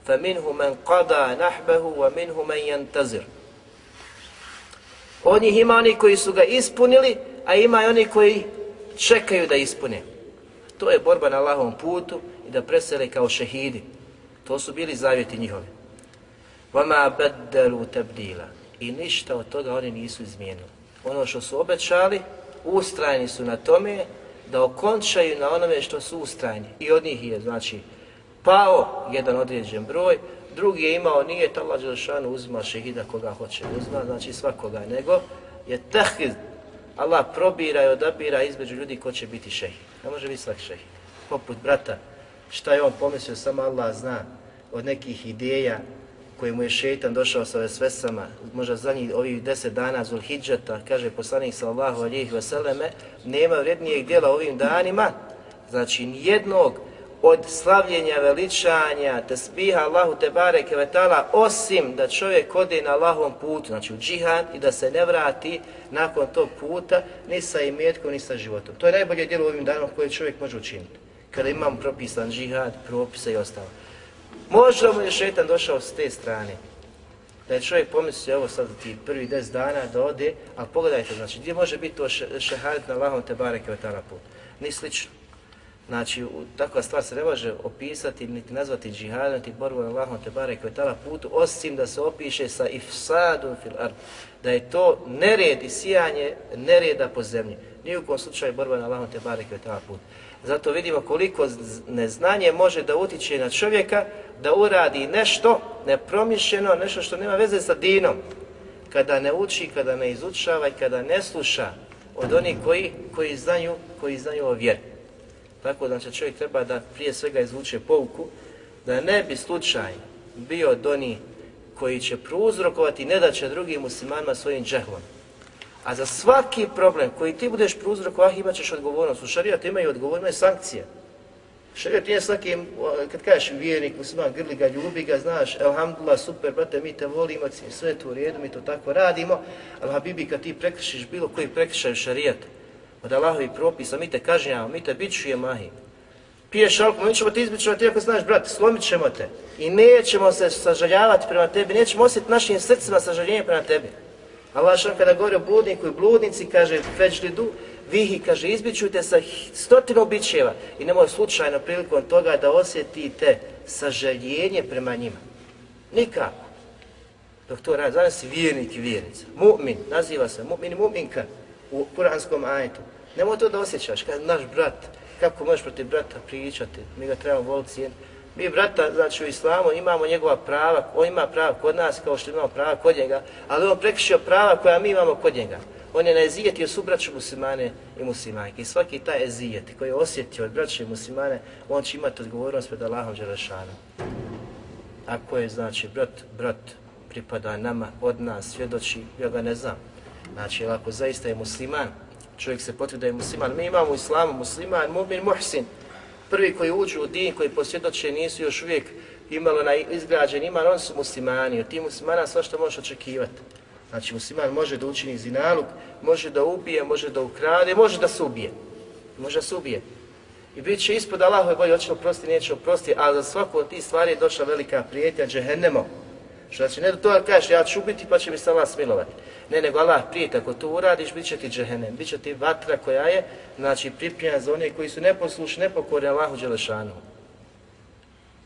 فَمِنْهُ مَنْ قَضَى نَحْبَهُ وَمِنْهُ مَنْ يَنْتَزِرُ Od njih ima oni koji su ga ispunili, a ima i oni koji čekaju da ispune. To je borba na Allahovom putu i da presele kao šehidi. To su bili zavjeti njihovi. Vama beddalu tabdila. I ništa od toga oni nisu izmijenili. Ono što su obećali, ustrajni su na tome da okončaju na onome što su ustrajni. I od njih je, znači, pao jedan određen broj, drugi je imao, nije Allah Đelšanu uzima šehida koga hoće uzma, znači svakoga, nego je tahid. Allah probira i odabira između ljudi ko će biti šehid. Ne može biti svaki šehid. Poput brata, šta je on pomislio, samo Allah zna od nekih ideja koje mu je šeitan došao sa vesvesama, možda za njih ovih deset dana Zulhidžeta, kaže poslanik sallahu alijih veseleme, nema vrednijeg dijela ovim danima, znači nijednog od slavljenja, veličanja, tesbiha Allahu te bareke vetala, osim da čovjek ode na Allahovom putu, znači u džihad i da se ne vrati nakon tog puta ni sa imetkom, ni sa životom. To je najbolje djelo ovim danom koje čovjek može učiniti. Kada imam propisan džihad, propise i ostalo. Možda mu je šetan došao s te strane. Da je čovjek pomislio, evo sad ti prvi des dana da ode, ali pogledajte, znači, gdje može biti to šehadet na Allahom te bareke vetala put? Ni slično. Znači, takva stvar se ne može opisati, niti nazvati džihadom, niti borbu na Allahom te barek vetala putu, osim da se opiše sa ifsadun fil ard, da je to nered i sijanje nereda po zemlji. Nije u kom slučaju borba na Allahom te barek vetala putu. Zato vidimo koliko neznanje može da utiče na čovjeka da uradi nešto nepromišljeno, nešto što nema veze sa dinom. Kada ne uči, kada ne izučava i kada ne sluša od onih koji, koji znaju, koji znaju o vjeru. Tako da znači, čovjek treba da prije svega izvuče pouku, da ne bi slučaj bio od onih koji će prouzrokovati ne da će drugim muslimanima svojim džehlom. A za svaki problem koji ti budeš prouzrokovati ah, imat ćeš odgovornost. U šarijat imaju odgovornost, imaju sankcije. Šarijat nije svaki, kad kažeš vjernik, musliman, grli ga, ljubi ga, znaš, elhamdulillah, super, brate, mi te volimo, sve to u redu, mi to tako radimo, ali habibi, kad ti prekrišiš bilo koji prekrišaj šarijat, od Allahovi propisa, mi te kažnjamo, mi te bićujemo, ahi. Piješ alkohol, mi ćemo te ti ako znaš, brat, slomit ćemo te. I nećemo se sažaljavati prema tebi, nećemo osjetiti našim srcima sažaljenje prema tebi. Allah što kada govori o bludniku i bludnici, kaže, feđli du, vihi, kaže, izbićujte sa stotinu bićeva i nemoj slučajno prilikom toga da osjetite sažaljenje prema njima. Nikako. Dok to radi, znaš vjernik i vjernica. Mu'min, naziva se mu'min i mu'minka u kuranskom ajetu. Nemoj to da osjećaš, kada naš brat, kako možeš protiv brata pričati, mi ga trebamo voliti cijeniti. Mi brata, znači u islamu imamo njegova prava, on ima prava kod nas kao što imamo prava kod njega, ali on prekrišio prava koja mi imamo kod njega. On je na ezijetio su braću muslimane i muslimanke. I svaki taj ezijet koji je osjetio od braća i muslimane, on će imati odgovornost pred Allahom Đerašanom. Ako je, znači, brat, brat pripada nama, od nas, svjedoči, ja ga ne znam. Znači, ako zaista je musliman, čovjek se potvrdi da je musliman. Mi imamo u islamu musliman, mu'min, muhsin. Prvi koji uđu u din, koji posvjedoče, nisu još uvijek imalo na izgrađen iman, oni su muslimani. Od tih muslimana sva što možeš očekivati. Znači, musliman može da učini zinaluk, može da ubije, može da ukrade, može da se ubije. Može da se ubije. I bit će ispod Allahove bolje, hoće oprosti, neće oprosti, ali za svaku od tih stvari je došla velika prijetnja, džehennemo. Što znači, ne da to kažeš, ja ću ubiti pa će mi se Allah smilovati. Ne, nego Allah prijeti, ako to uradiš, bit će ti džehennem, bit će ti vatra koja je, znači, pripremljena za one koji su neposlušni, nepokorni Allahu Đelešanu.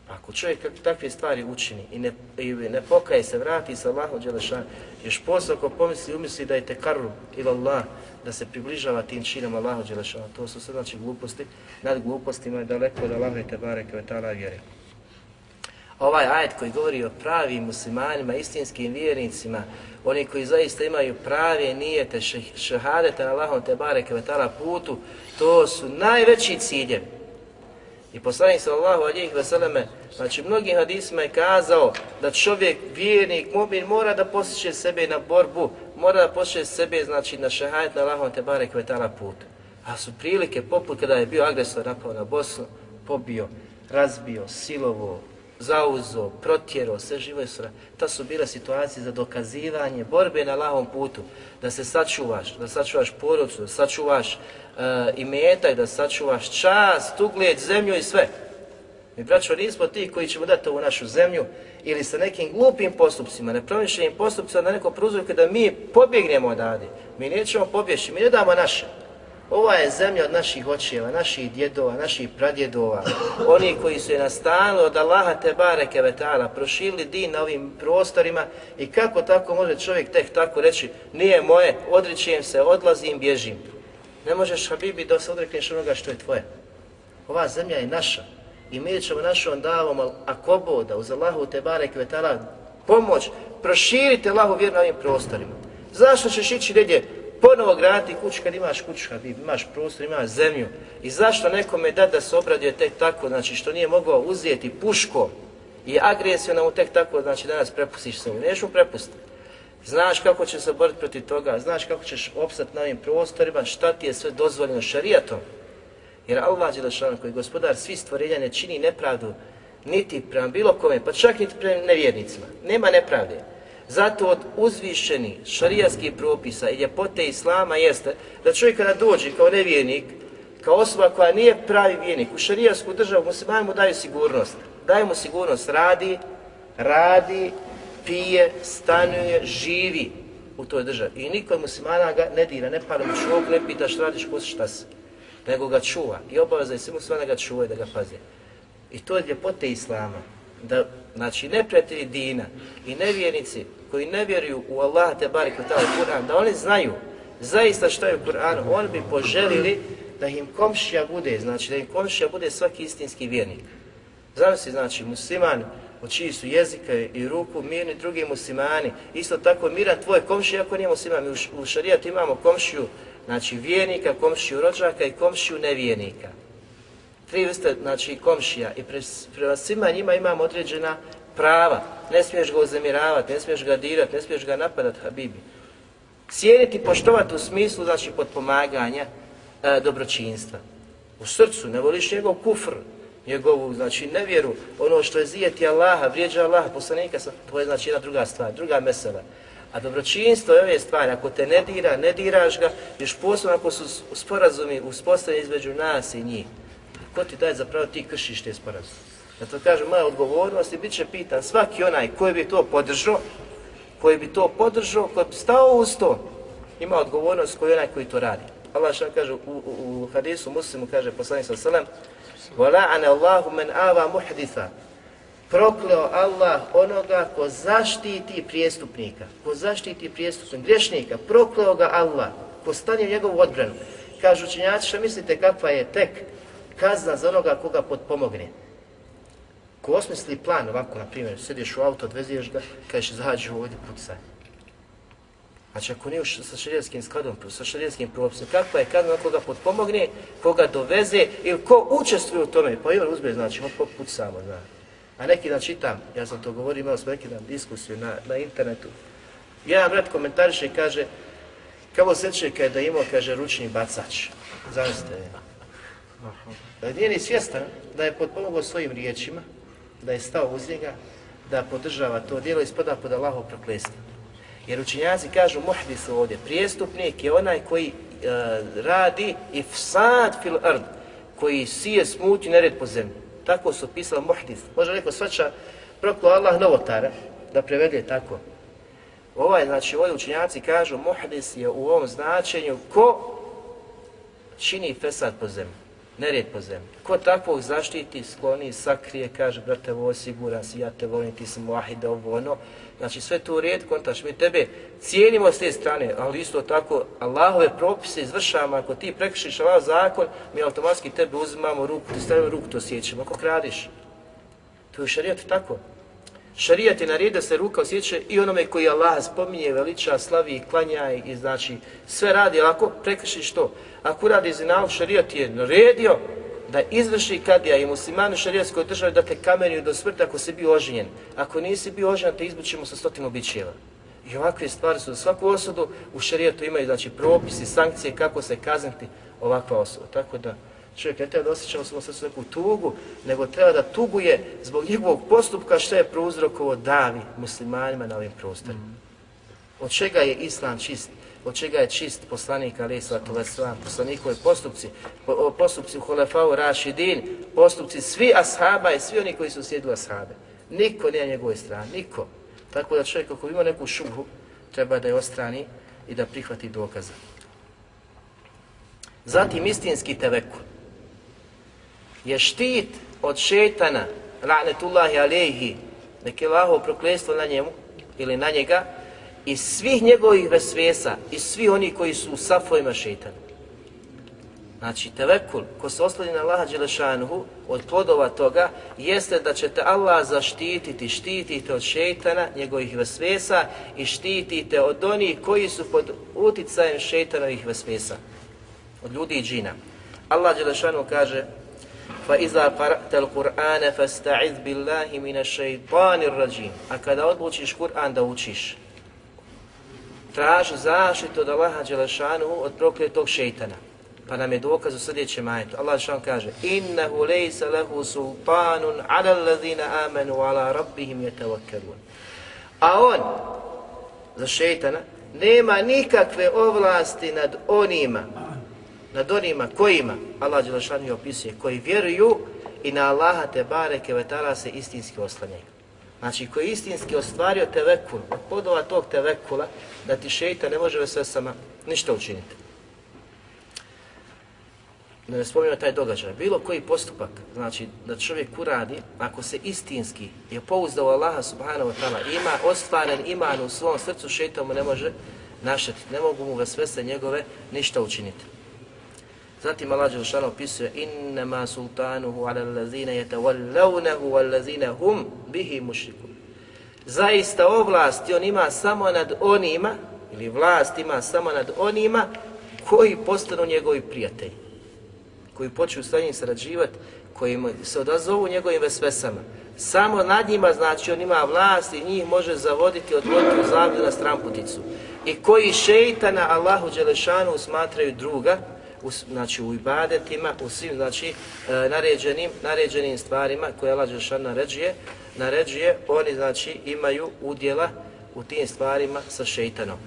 Pa ako čovjek takve stvari učini i ne, i ne pokaje se, vrati se Allahu Đelešanu, još posao ko pomisli, umisli da je te karu ili Allah, da se približava tim činom Allahu Đelešanu, to su sve znači gluposti, nad glupostima je daleko od Allahu i Tebare Kvetala vjeri ovaj ajet koji govori o pravim muslimanima, istinskim vjernicima, oni koji zaista imaju prave nijete, šehadete na Allahom te bareke vetala putu, to su najveći ciljevi. I poslanik sallallahu alijih veseleme, znači mnogim hadisima je kazao da čovjek, vjernik, mu'min, mora da posjeće sebe na borbu, mora da posjeće sebe, znači na šehadet na Allahom te barek vetala putu. A su prilike, poput kada je bio agresor napao na Bosnu, pobio, razbio, silovo, zauzo, protjero, sve živo je sura. Ta su bile situacije za dokazivanje borbe na lahom putu, da se sačuvaš, da sačuvaš porodcu, da sačuvaš e, uh, imetaj, da sačuvaš čast, ugled, zemlju i sve. Mi, braćo, nismo ti koji ćemo dati ovu našu zemlju ili sa nekim glupim postupcima, nepromišljenim postupcima da neko pruzuje da mi pobjegnemo odavde. Mi nećemo pobjeći, mi ne damo naše. Ova je zemlja od naših očeva, naših djedova, naših pradjedova, oni koji su je nastanili od Allaha te bareke vetala, prošili din na ovim prostorima i kako tako može čovjek tek tako reći, nije moje, odričujem se, odlazim, bježim. Ne možeš, Habibi, da se odrekneš onoga što je tvoje. Ova zemlja je naša i mi ćemo našom davom, ako boda, uz Allahu te bareke vetala, pomoć, proširiti Allahu vjeru na ovim prostorima. Zašto ćeš ići negdje ponovo graditi kuću kad imaš kuću, kad imaš prostor, imaš zemlju. I zašto nekome da da se obraduje tek tako, znači što nije mogao uzeti puško i agresiju na mu tek tako, znači danas prepustiš se mu, neš mu prepustiti. Znaš kako će se boriti protiv toga, znaš kako ćeš opstati na ovim prostorima, šta ti je sve dozvoljeno šarijatom. Jer Allah Đelešanu koji gospodar svi stvorenja ne čini nepravdu niti prema bilo kome, pa čak niti prema nevjernicima. Nema nepravde. Zato od uzvišeni šarijatskih propisa i ljepote Islama jeste da čovjek kada dođe kao nevjernik, kao osoba koja nije pravi vjernik, u šarijatsku državu muslimani mu daju sigurnost. Daju mu sigurnost, radi, radi, pije, stanuje, živi u toj državi. I niko muslimana ga ne dira, ne pali mu šok, ne pita šta radiš, ko šta si, nego ga čuva. I obaveza je svi muslimana ga i da ga paze. I to je ljepote Islama. Da, znači, neprijatelji dina i nevjernici koji ne vjeruju u Allah te barik u taj Kur'an, da oni znaju zaista šta je u Kur'anu, oni bi poželili da im komšija bude, znači da im komšija bude svaki istinski vjernik. Zamisli, znači, musliman u čiji su jezika i ruku mirni drugi muslimani, isto tako miran tvoj komšija ako nije musliman. Mi u, u šarijatu imamo komšiju, znači vjernika, komšiju rođaka i komšiju nevjernika. Tri vrste, znači, komšija i prema svima njima imamo određena prava. Ne smiješ ga uzemiravati, ne smiješ ga dirati, ne smiješ ga napadati, Habibi. Cijeniti, poštovati u smislu, znači, podpomaganja e, dobročinstva. U srcu, ne voliš njegov kufr, njegovu, znači, nevjeru, ono što je zijeti Allaha, vrijeđa Allaha, poslanika, to je, znači, jedna druga stvar, druga mesela. A dobročinstvo je ove stvari, ako te ne dira, ne diraš ga, još posebno ako su sporazumi uspostavljeni između nas i njih. Ko ti daje zapravo ti kršiš te sporazume? Zato kažem, moja odgovornost i bit će pitan svaki onaj koji bi to podržao, koji bi to podržao, koji bi stao uz to, ima odgovornost koji onaj koji to radi. Allah što kaže u, u, u hadisu muslimu, kaže poslanik sa sallam, وَلَعَنَ اللَّهُ مَنْ آوَا مُحْدِثًا Prokleo Allah onoga ko zaštiti prijestupnika, ko zaštiti prijestupnika, grešnika, prokleo ga Allah, ko stane u njegovu odbranu. Kažu učenjaci, što mislite kakva je tek kazna za onoga koga potpomogne? Ko osmisli plan ovako, na primjer, sediš u auto, odveziješ ga, kažeš zađu ovdje pucaj. Znači ako nije sa šarijatskim skladom, sa šarijatskim propisom, kakva je kad koga potpomogne, koga doveze ili ko učestvuje u tome, pa i on uzme, znači, on pucamo, zna. A neki dan čitam, ja sam to govorio, imao smo neki dan diskusiju na, na internetu. Jedan brat komentariše i kaže, kako seće kada da imao, kaže, ručni bacač. Zamislite, da nije ni svjestan da je potpomogao svojim riječima, da je stao uz njega, da podržava to djelo i spada pod Allahov proklestvo. Jer učinjaci kažu muhdis ovdje, prijestupnik je onaj koji e, radi ifsad fil ard, koji sije smutnju nered po zemlji. Tako su pisali muhdis. Može neko svača proklo Allah novotara, da prevede tako. Ovaj, znači, ovdje učinjaci kažu muhdis je u ovom značenju ko čini fesad po zemlji nered po zemlji. Ko takvog zaštiti, skloni, sakrije, kaže, brate, ovo siguran si, ja te volim, ti sam wahid, ovo ono. Znači sve to u red, kontaš, mi tebe cijenimo s te strane, ali isto tako Allahove propise izvršavamo, ako ti prekrišiš Allah zakon, mi automatski tebe uzimamo ruku, ti stavimo ruku, to sjećamo, ako kradiš. To je šarijat tako. Šarijat je naredio da se ruka osjeća i onome koji Allah spominje, veliča, slavi i klanja i znači sve radi, ali ako prekrišiš to, ako radi zinal, šarijat je naredio da izvrši kadija i muslimani u šarijatskoj državi da te kamenju do smrti ako si bio oženjen. Ako nisi bio oženjen, te izbućemo sa stotinu bićeva. I ovakve stvari su za svaku osudu u šarijatu imaju znači propisi, sankcije kako se kazniti ovakva osoba. Tako da čovjek ne treba da osjeća u srcu neku tugu, nego treba da tuguje zbog njegovog postupka što je prouzrokovo davi muslimanima na ovim prostorima. Od čega je islam čist? od čega je čist poslanik alaih sallatu wasalam, poslanikove postupci, po, postupci u Hulefau Rašidin, postupci svi ashaba i svi oni koji su sjedili ashabe. Niko nije na njegovoj strani, niko. Tako da čovjek ako ima neku šubhu, treba da je ostrani i da prihvati dokaza. Zatim istinski tevekul je štit od šetana, la'netullahi alehi, neke je proklestvo prokletstvo na njemu ili na njega, i svih njegovih vesvesa i svi oni koji su u safojima šetana. Znači, tevekul, ko se osloni na Allaha Đelešanuhu, od plodova toga, jeste da ćete Allah zaštititi, štitite od šeitana, njegovih vesvesa i štitite od onih koji su pod uticajem šeitanovih vesvesa, od ljudi i džina. Allah Đelešanuhu kaže, فَإِذَا قَرَأْتَ الْقُرْآنَ فَاسْتَعِذْ بِاللَّهِ مِنَ الشَّيْطَانِ الرَّجِيمِ A kada odlučiš Kur'an da učiš, traži zaštitu od Allaha Đelešanu od prokletog šeitana. Pa nam je dokaz u sljedećem ajetu. Allah Đelešanu kaže إِنَّهُ لَيْسَ لَهُ سُلْطَانٌ عَلَى الَّذِينَ آمَنُوا وَعَلَى رَبِّهِمْ يَتَوَكَّلُونَ A on, za šeitana, nema nikakve ovlasti nad onima nad onima kojima Allah Đelešanu opisuje, koji vjeruju i na Allaha te bareke vetara se istinski oslanjaju. Znači, koji istinski ostvario tevekul, od podova tog tevekula, da ti šeita ne može sve sama ništa učiniti. Da ne spominjamo taj događaj. Bilo koji postupak, znači da čovjek uradi, ako se istinski je pouzdao Allaha subhanahu wa ta'ala, ima ostvaren iman u svom srcu, šeita mu ne može našati. ne mogu mu ga sve se njegove ništa učiniti. Zatim Allah Đelšana opisuje innama sultanuhu ala allazine wal wallazine hum bihi mušrikun. Zaista ovlast on ima samo nad onima, ili vlast ima samo nad onima koji postanu njegovi prijatelji, koji počnu sa njim sarađivati, koji se odazovu njegovim vesvesama. Samo nad njima, znači on ima vlast i njih može zavoditi, odvoditi u zavlju na stramputicu. I koji šeitana Allahu Đelešanu smatraju druga, u, znači u ibadetima, u svim znači e, naređenim, naređenim stvarima koje Allah Đelešan naređuje, naređuje, oni znači imaju udjela u tim stvarima sa šeitanom.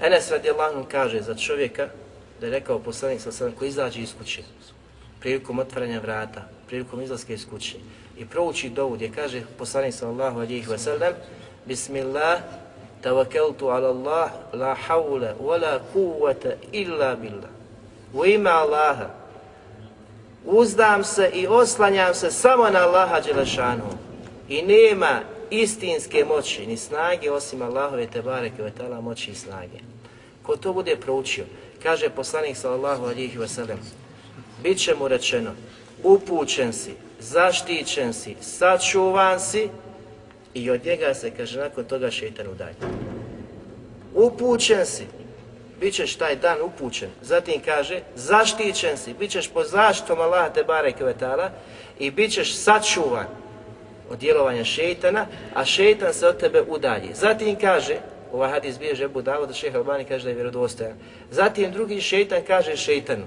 Enes radijallahu kaže za čovjeka, da je rekao poslanik sa sam, koji izađe iz kuće, prilikom otvaranja vrata, prilikom izlaska iz kuće i prouči dovu gdje kaže poslanik sallallahu ve sellem Bismillah, tavakeltu ala Allah, la hawla, wa la kuvvata illa billah u ime Allaha. Uzdam se i oslanjam se samo na Allaha Đelešanu. I nema istinske moći ni snage osim Allahove Tebareke ve Tala moći i snage. Ko to bude proučio, kaže poslanik sallallahu alihi wasallam, bit će mu rečeno, upućen si, zaštićen si, sačuvan si i od njega se, kaže, nakon toga šeitan udalje. Upućen si, bit ćeš taj dan upućen. Zatim kaže, zaštićen si, bit ćeš pod zaštitom Allaha te bareke vetala i bit ćeš sačuvan od djelovanja šeitana, a šeitan se od tebe udalji. Zatim kaže, ovaj hadis bije žebu Davod, šeha Albani kaže da je vjerodostojan. Zatim drugi šeitan kaže šeitanu,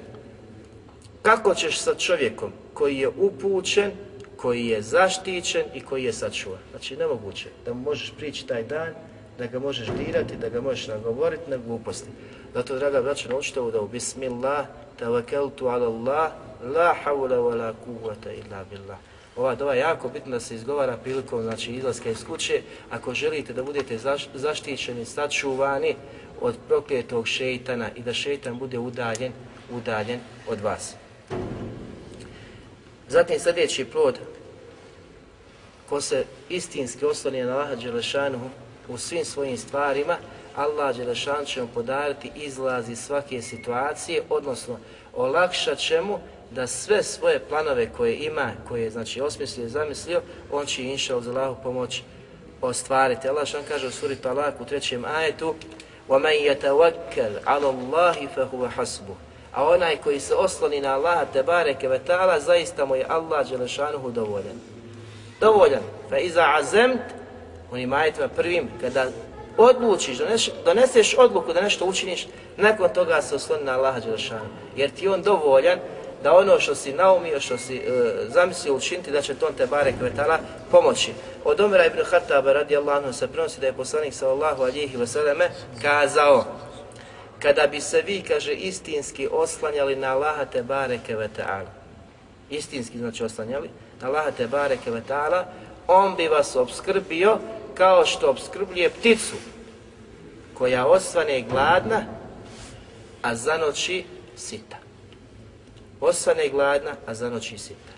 kako ćeš sa čovjekom koji je upućen, koji je zaštićen i koji je sačuvan. Znači, nemoguće da možeš prići taj dan, da ga možeš dirati, da ga možeš nagovoriti na gluposti. Zato, draga braća, naučite ovo da u Bismillah, tavakeltu ala Allah, la hawla wa la kuvvata illa billah. Ova dova je jako bitna da se izgovara prilikom znači, izlaska iz kuće. Ako želite da budete zaš, zaštićeni, sačuvani od prokletog šeitana i da šeitan bude udaljen, udaljen od vas. Zatim sljedeći plod, ko se istinski oslonije na Allaha Đelešanuhu u svim svojim stvarima, Allah Đelešan će mu podariti izlaz iz svake situacije, odnosno olakšat će mu da sve svoje planove koje ima, koje je znači, osmislio i zamislio, on će inša uz Allahu pomoć ostvariti. Allah što kaže u suri Talak u trećem ajetu وَمَنْ يَتَوَكَّلْ عَلَى اللَّهِ فَهُوَ حَسْبُهُ A onaj koji se osloni na Allaha te bareke ve ta'ala, zaista mu je Allah Đelešanuhu dovoljan. Dovoljan. Fa iza azemt, onim ajetima prvim, kada odlučiš, doneseš, doneseš odluku da nešto učiniš, nakon toga se osloni na Allaha Đelšanu. Jer ti on dovoljan da ono što si naumio, što si uh, zamislio učiniti, da će to on te bare kvetala pomoći. Od Omera ibn Khattaba radijallahu anhu se prenosi da je poslanik sallallahu alihi vseleme kazao kada bi se vi, kaže, istinski oslanjali na Allaha te bareke vetala, istinski znači oslanjali, na Allaha te bareke vetala, on bi vas obskrbio kao što obskrbljuje pticu koja osvane gladna, a zanoći sita. Osvane gladna, a zanoći sita.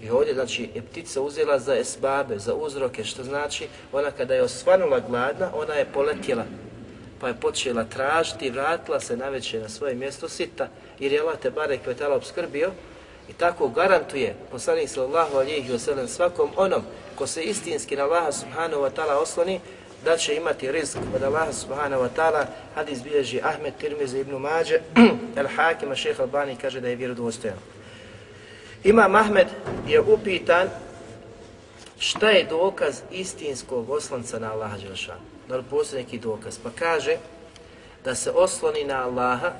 I ovdje, znači, je ptica uzela za esbabe, za uzroke, što znači, ona kada je osvanula gladna, ona je poletjela, pa je počela tražiti vratila se na na svoje mjesto sita, jer je Allah te barek vetala obskrbio i tako garantuje poslanik sallallahu alihi wasallam svakom onom ko se istinski na Allaha subhanahu wa ta'ala osloni, da će imati rizk od Allaha subhanahu wa ta'ala, hadis bilježi Ahmed Tirmizi ibn Mađe, El Hakima šeha Albani kaže da je vjerodostojan. Imam Ahmed je upitan šta je dokaz istinskog oslonca na Allaha Đelšanu. Da li postoji neki dokaz? Pa kaže da se osloni na Allaha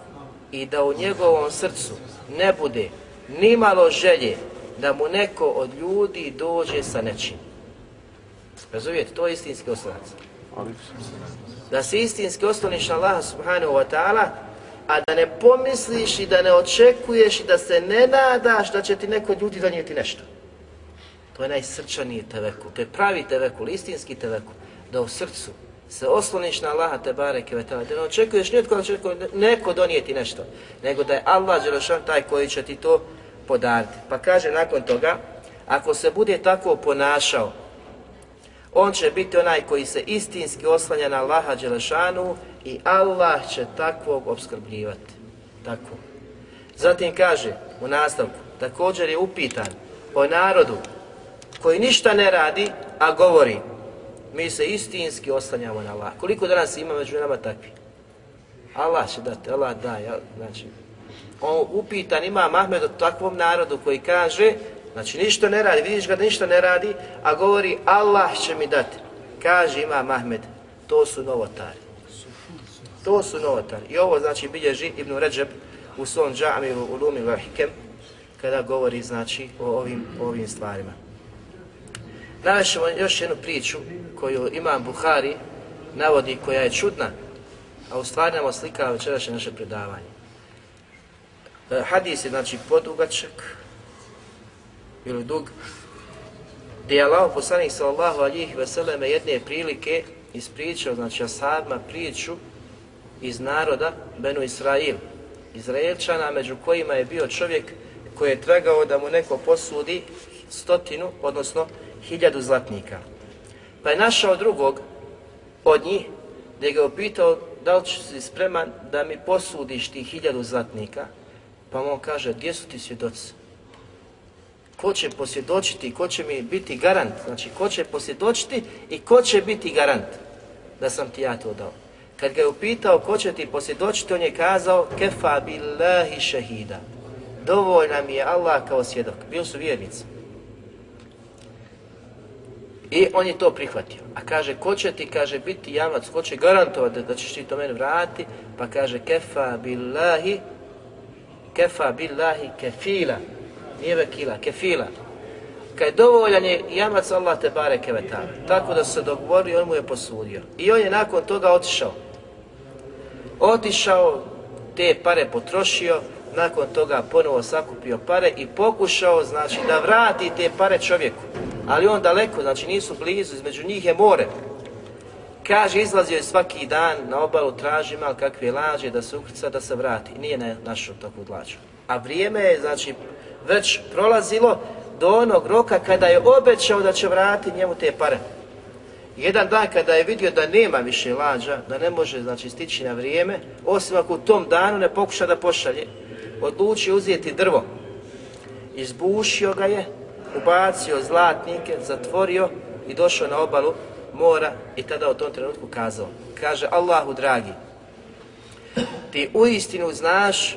i da u njegovom srcu ne bude nimalo želje da mu neko od ljudi dođe sa nečim. Razumijete, to je istinski oslonac. Da se istinski osloniš na Allaha subhanahu wa ta'ala, a da ne pomisliš i da ne očekuješ i da se ne nadaš da će ti neko ljudi donijeti nešto. To je najsrčaniji tevekul, to je pravi tevekul, istinski tevekul, da u srcu se osloniš na Allaha te bareke ve da ne očekuješ nitko da će neko donijeti nešto, nego da je Allah Đelešan taj koji će ti to podariti. Pa kaže nakon toga, ako se bude tako ponašao, on će biti onaj koji se istinski oslanja na Allaha Đelešanu i Allah će takvog obskrbljivati. Tako. Zatim kaže u nastavku, također je upitan o narodu koji ništa ne radi, a govori mi se istinski oslanjamo na Allah. Koliko danas ima među nama takvi? Allah će dati, Allah da, ja, znači, on upitan ima Mahmed od takvom narodu koji kaže, znači ništa ne radi, vidiš ga da ništa ne radi, a govori Allah će mi dati. Kaže ima Mahmed, to su novotari. To su novotari. I ovo znači bilježi Ibn Ređeb u svom džamiru Ulumi Vahikem, kada govori znači o ovim, o ovim stvarima. Navešemo još jednu priču koju Imam Buhari navodi koja je čudna, a u stvari nam oslika večerašnje naše predavanje. E, hadis je znači podugačak ili dug, gdje je Allah poslanik sallallahu alihi veseleme jedne prilike ispričao, znači Asadma priču iz naroda Benu Israil, Izraelčana, među kojima je bio čovjek koji je tragao da mu neko posudi stotinu, odnosno hiljadu zlatnika. Pa je našao drugog od njih, gdje ga je upitao da li si spreman da mi posudiš ti hiljadu zlatnika, pa mu on kaže, gdje su ti svjedoci? Ko će posvjedočiti, ko će mi biti garant? Znači, ko će posvjedočiti i ko će biti garant da sam ti ja to dao? Kad ga je upitao ko će ti posvjedočiti, on je kazao kefa billahi šehida. Dovoljna mi je Allah kao svjedok. Bili su vjernici. I on je to prihvatio. A kaže, ko će ti, kaže, biti jamac, ko će garantovati da ćeš ti to meni vratiti? Pa kaže, kefa billahi, kefa billahi kefila. Nije vekila, kefila. Kad dovoljan je jamac Allah te bare kevetala. Tako da se dogovori, on mu je posudio. I on je nakon toga otišao otišao, te pare potrošio, nakon toga ponovo sakupio pare i pokušao znači da vrati te pare čovjeku. Ali on daleko, znači nisu blizu, između njih je more. Kaže, izlazio je svaki dan na obalu, traži mal kakve lađe da se ukrca, da se vrati. Nije ne našao takvu lađu. A vrijeme je, znači, već prolazilo do onog roka kada je obećao da će vratiti njemu te pare. Jedan dan kada je vidio da nema više lađa, da ne može znači stići na vrijeme, osim ako u tom danu ne pokuša da pošalje, odlučio uzeti drvo. Izbušio ga je, ubacio zlatnike, zatvorio i došao na obalu mora i tada u tom trenutku kazao. Kaže Allahu dragi, ti uistinu znaš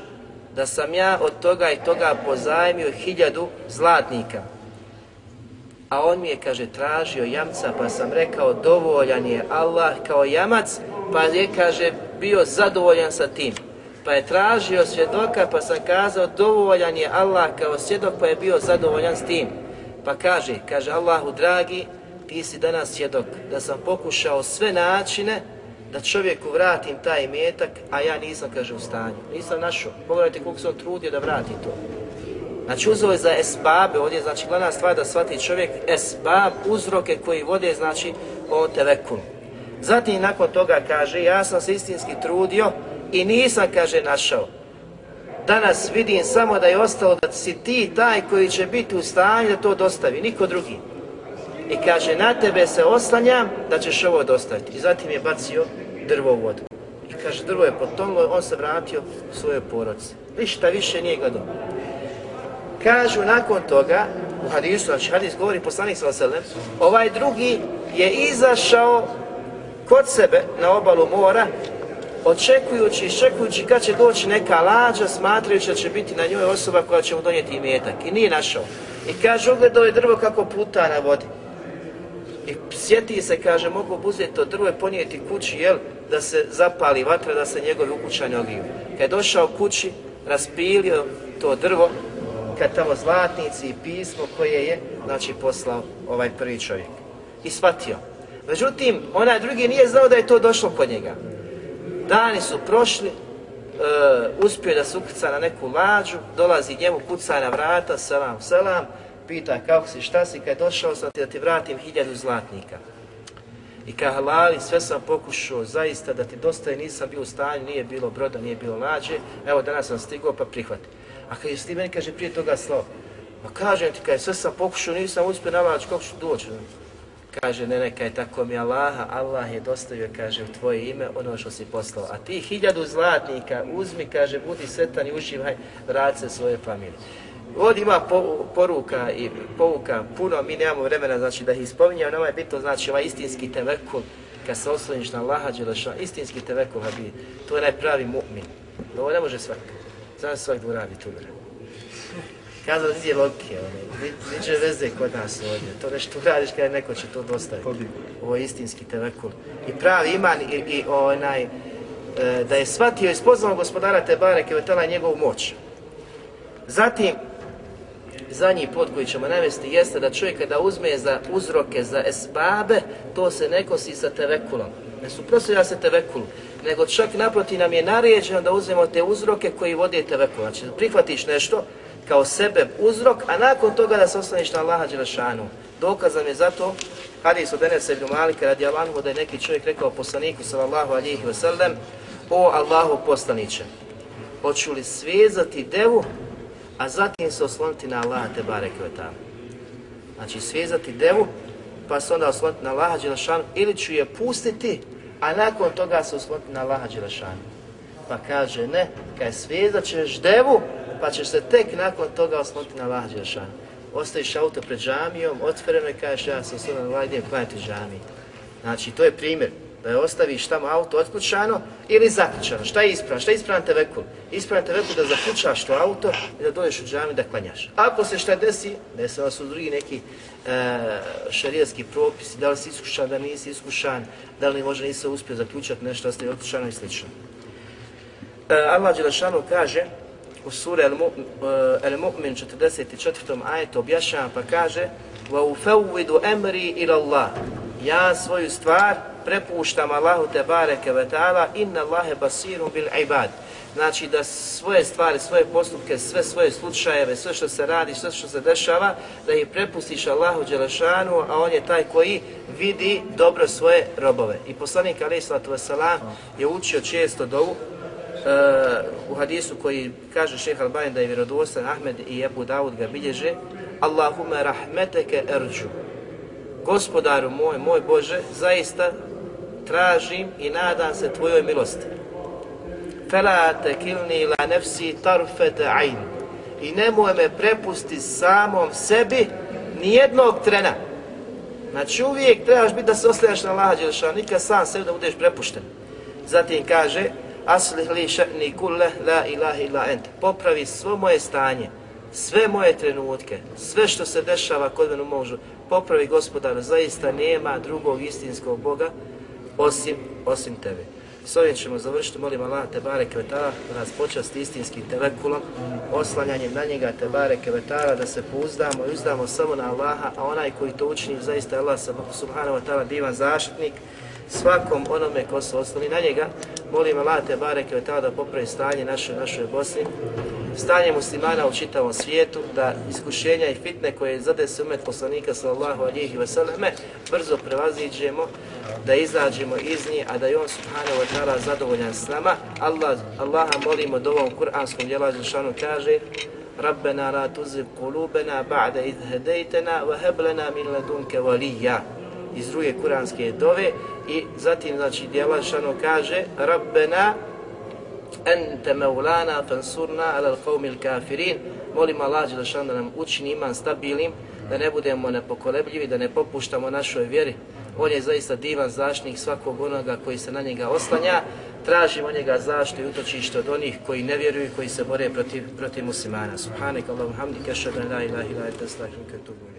da sam ja od toga i toga pozajmio hiljadu zlatnika a on mi je, kaže, tražio jamca, pa sam rekao, dovoljan je Allah kao jamac, pa je, kaže, bio zadovoljan sa tim. Pa je tražio svjedoka, pa sam kazao, dovoljan je Allah kao svjedok, pa je bio zadovoljan s tim. Pa kaže, kaže Allahu dragi, ti si danas svjedok, da sam pokušao sve načine da čovjeku vratim taj imetak, a ja nisam, kaže, u stanju. Nisam našao. Pogledajte koliko sam trudio da vrati to. Znači uzeo je za esbabe, ovdje znači glavna stvar da shvati čovjek esbab, uzroke koji vode znači o tevekum. Zatim nakon toga kaže, ja sam se istinski trudio i nisam, kaže, našao. Danas vidim samo da je ostalo da si ti taj koji će biti u stanju da to dostavi, niko drugi. I kaže, na tebe se oslanjam da ćeš ovo dostaviti. I zatim je bacio drvo u vodu. I kaže, drvo je potonulo, on se vratio u svoje porodice. Ništa više nije gledao. Kažu nakon toga, u hadisu, znači hadis govori poslanik sa selem, ovaj drugi je izašao kod sebe na obalu mora, očekujući, iščekujući kad će doći neka lađa, smatrajući da će biti na njoj osoba koja će mu donijeti imetak. I nije našao. I kaže, ugledao je drvo kako puta na vodi. I sjeti se, kaže, mogu uzeti to drvo i ponijeti kući, jel, da se zapali vatra, da se njegovi ukućani ogiju. Kad je došao kući, raspilio to drvo, kad tamo zlatnici i pismo koje je, znači, poslao ovaj prvi čovjek. I shvatio. Međutim, onaj drugi nije znao da je to došlo kod njega. Dani su prošli, e, uspio da se ukrca na neku lađu, dolazi njemu, kuca na vrata, selam, selam, pita kako si, šta si, kad došao sam ti da ti vratim hiljadu zlatnika. I ka halali, sve sam pokušao zaista da ti dostaje, nisam bio u stanju, nije bilo broda, nije bilo lađe, evo danas sam stigao pa prihvati. A kad je ti meni kaže prije toga slao, ma kažem ti, kaj sve sam pokušao, nisam uspio na lađu, kako ću doći? Kaže, ne, neka je tako mi Allaha, Allah je dostavio, kaže, u tvoje ime ono što si poslao. A ti hiljadu zlatnika uzmi, kaže, budi sretan i uživaj, vrati se svoje familije. Ovdje ima po, poruka i pouka puno, mi nemamo vremena znači, da ih ispominjamo, nama je bitno znači ovaj istinski tevekul, kad se osloniš na Allaha Đelešan, istinski tevekul, habi, to je najpravi mu'min. Ovo ne može svak, znači svak da uradi tu vremena. Kazao nije logike, ono, niđe veze kod nas ovdje, to nešto uradiš kada neko će to dostaviti. Ovo je istinski tevekul. I pravi iman i, i onaj, e, da je shvatio i spoznao gospodara Tebare Kevetala njegovu moć. Zatim, zadnji pod koji ćemo navesti jeste da čovjek kada uzme za uzroke, za esbabe, to se ne kosi sa tevekulom. Ne suprosvija se tevekulu, nego čak naproti nam je naređeno da uzmemo te uzroke koji vode tevekul. Znači, prihvatiš nešto kao sebe uzrok, a nakon toga da se osloniš na Allaha Đelešanu. Dokazan je zato hadis od Enesa ibn Malika radi Allahu da je neki čovjek rekao poslaniku sallallahu alihi wasallam o Allahu poslaniće, hoću li svezati devu a zatim se osloniti na Allaha te bareke tamo. Znači svezati devu, pa se onda osloniti na Allaha Đelešanu, ili ću je pustiti, a nakon toga se osloniti na Allaha Đelešanu. Pa kaže ne, kad svezat ćeš devu, pa ćeš se tek nakon toga osloniti na Allah Đelšanu. Ostaviš auto pred džamijom, otvoreno i kažeš ja sam osloniti na ovaj Allah, idem klanjati džamiji. Znači to je primjer da je ostaviš tamo auto otključano ili zaključano. Šta je ispravno? Šta je ispravan tevekul? Ispravan tevekul da zaključaš to auto i da dođeš u džami da klanjaš. Ako se šta desi, desilo su drugi neki e, šarijatski propisi, da li si iskušan, da nisi iskušan, da li možda nisi uspio zaključati nešto, ostaje otključano i slično. E, Allah Đelešanu kaže u suri Al-Mu'min e, 44. ajetu objašnjava pa kaže وَاُفَوِّدُ أَمْرِي إِلَى اللَّهِ Ja svoju stvar prepuštam Allahu te bareke ve taala inna Allahe basirun bil ibad. Znači da svoje stvari, svoje postupke, sve svoje slučajeve, sve što se radi, sve što se dešava, da ih prepustiš Allahu Đelešanu, a on je taj koji vidi dobro svoje robove. I poslanik alaih sallatu wasalam je učio često dovu, Uh, u hadisu koji kaže šeha Albanin da je vjerodostan Ahmed i Ebu Dawud ga bilježe Allahume rahmeteke erđu Gospodaru moj, moj Bože, zaista tražim i nadam se Tvojoj milosti. Fela te kilni la nefsi tarfete ain. I nemoj me prepusti samom sebi ni jednog trena. Znači uvijek trebaš biti da se oslijaš na Allaha nikad sam sebi da budeš prepušten. Zatim kaže, aslih li še'ni kulle la ilaha illa ent. Popravi svo moje stanje, sve moje trenutke, sve što se dešava kod mene možu, popravi gospodar, zaista nema drugog istinskog Boga osim, osim tebe. S ovim ćemo završiti, molim Allah, te bare kvetala, da nas počasti istinskim telekulom, oslanjanjem na njega, te bare kvetala, da se pouzdamo i uzdamo samo na Allaha, a onaj koji to učini, zaista je Allah subhanahu wa ta'ala divan zaštitnik, svakom onome ko se osloni na njega. Molim Allah te bareke ve da popravi stanje naše našoj Bosni, stanje muslimana u čitavom svijetu, da iskušenja i fitne koje zade se umet poslanika sallallahu alihi wasallam brzo prevaziđemo, da izađemo iz njih, a da je on subhanahu wa ta'ala zadovoljan s nama. Allah, Allaha molimo da ovom kuranskom djela Žešanu kaže ربنا لا تزغ قلوبنا بعد إذ هديتنا وهب لنا من لدنك وليا iz druge kuranske dove i zatim znači djelašano kaže Rabbena ente maulana fansurna ala qawmil kafirin. Molim Allah da da nam učini iman stabilnim da ne budemo nepokolebljivi da ne popuštamo našoj vjeri. On je zaista divan zaštitnik svakog onoga koji se na njega oslanja. Tražimo njega zaštitu i utočište od onih koji ne vjeruju i koji se bore protiv, protiv muslimana. Subhanak Allahum hamdika, šadan la ilaha ilaha ila ila ila ila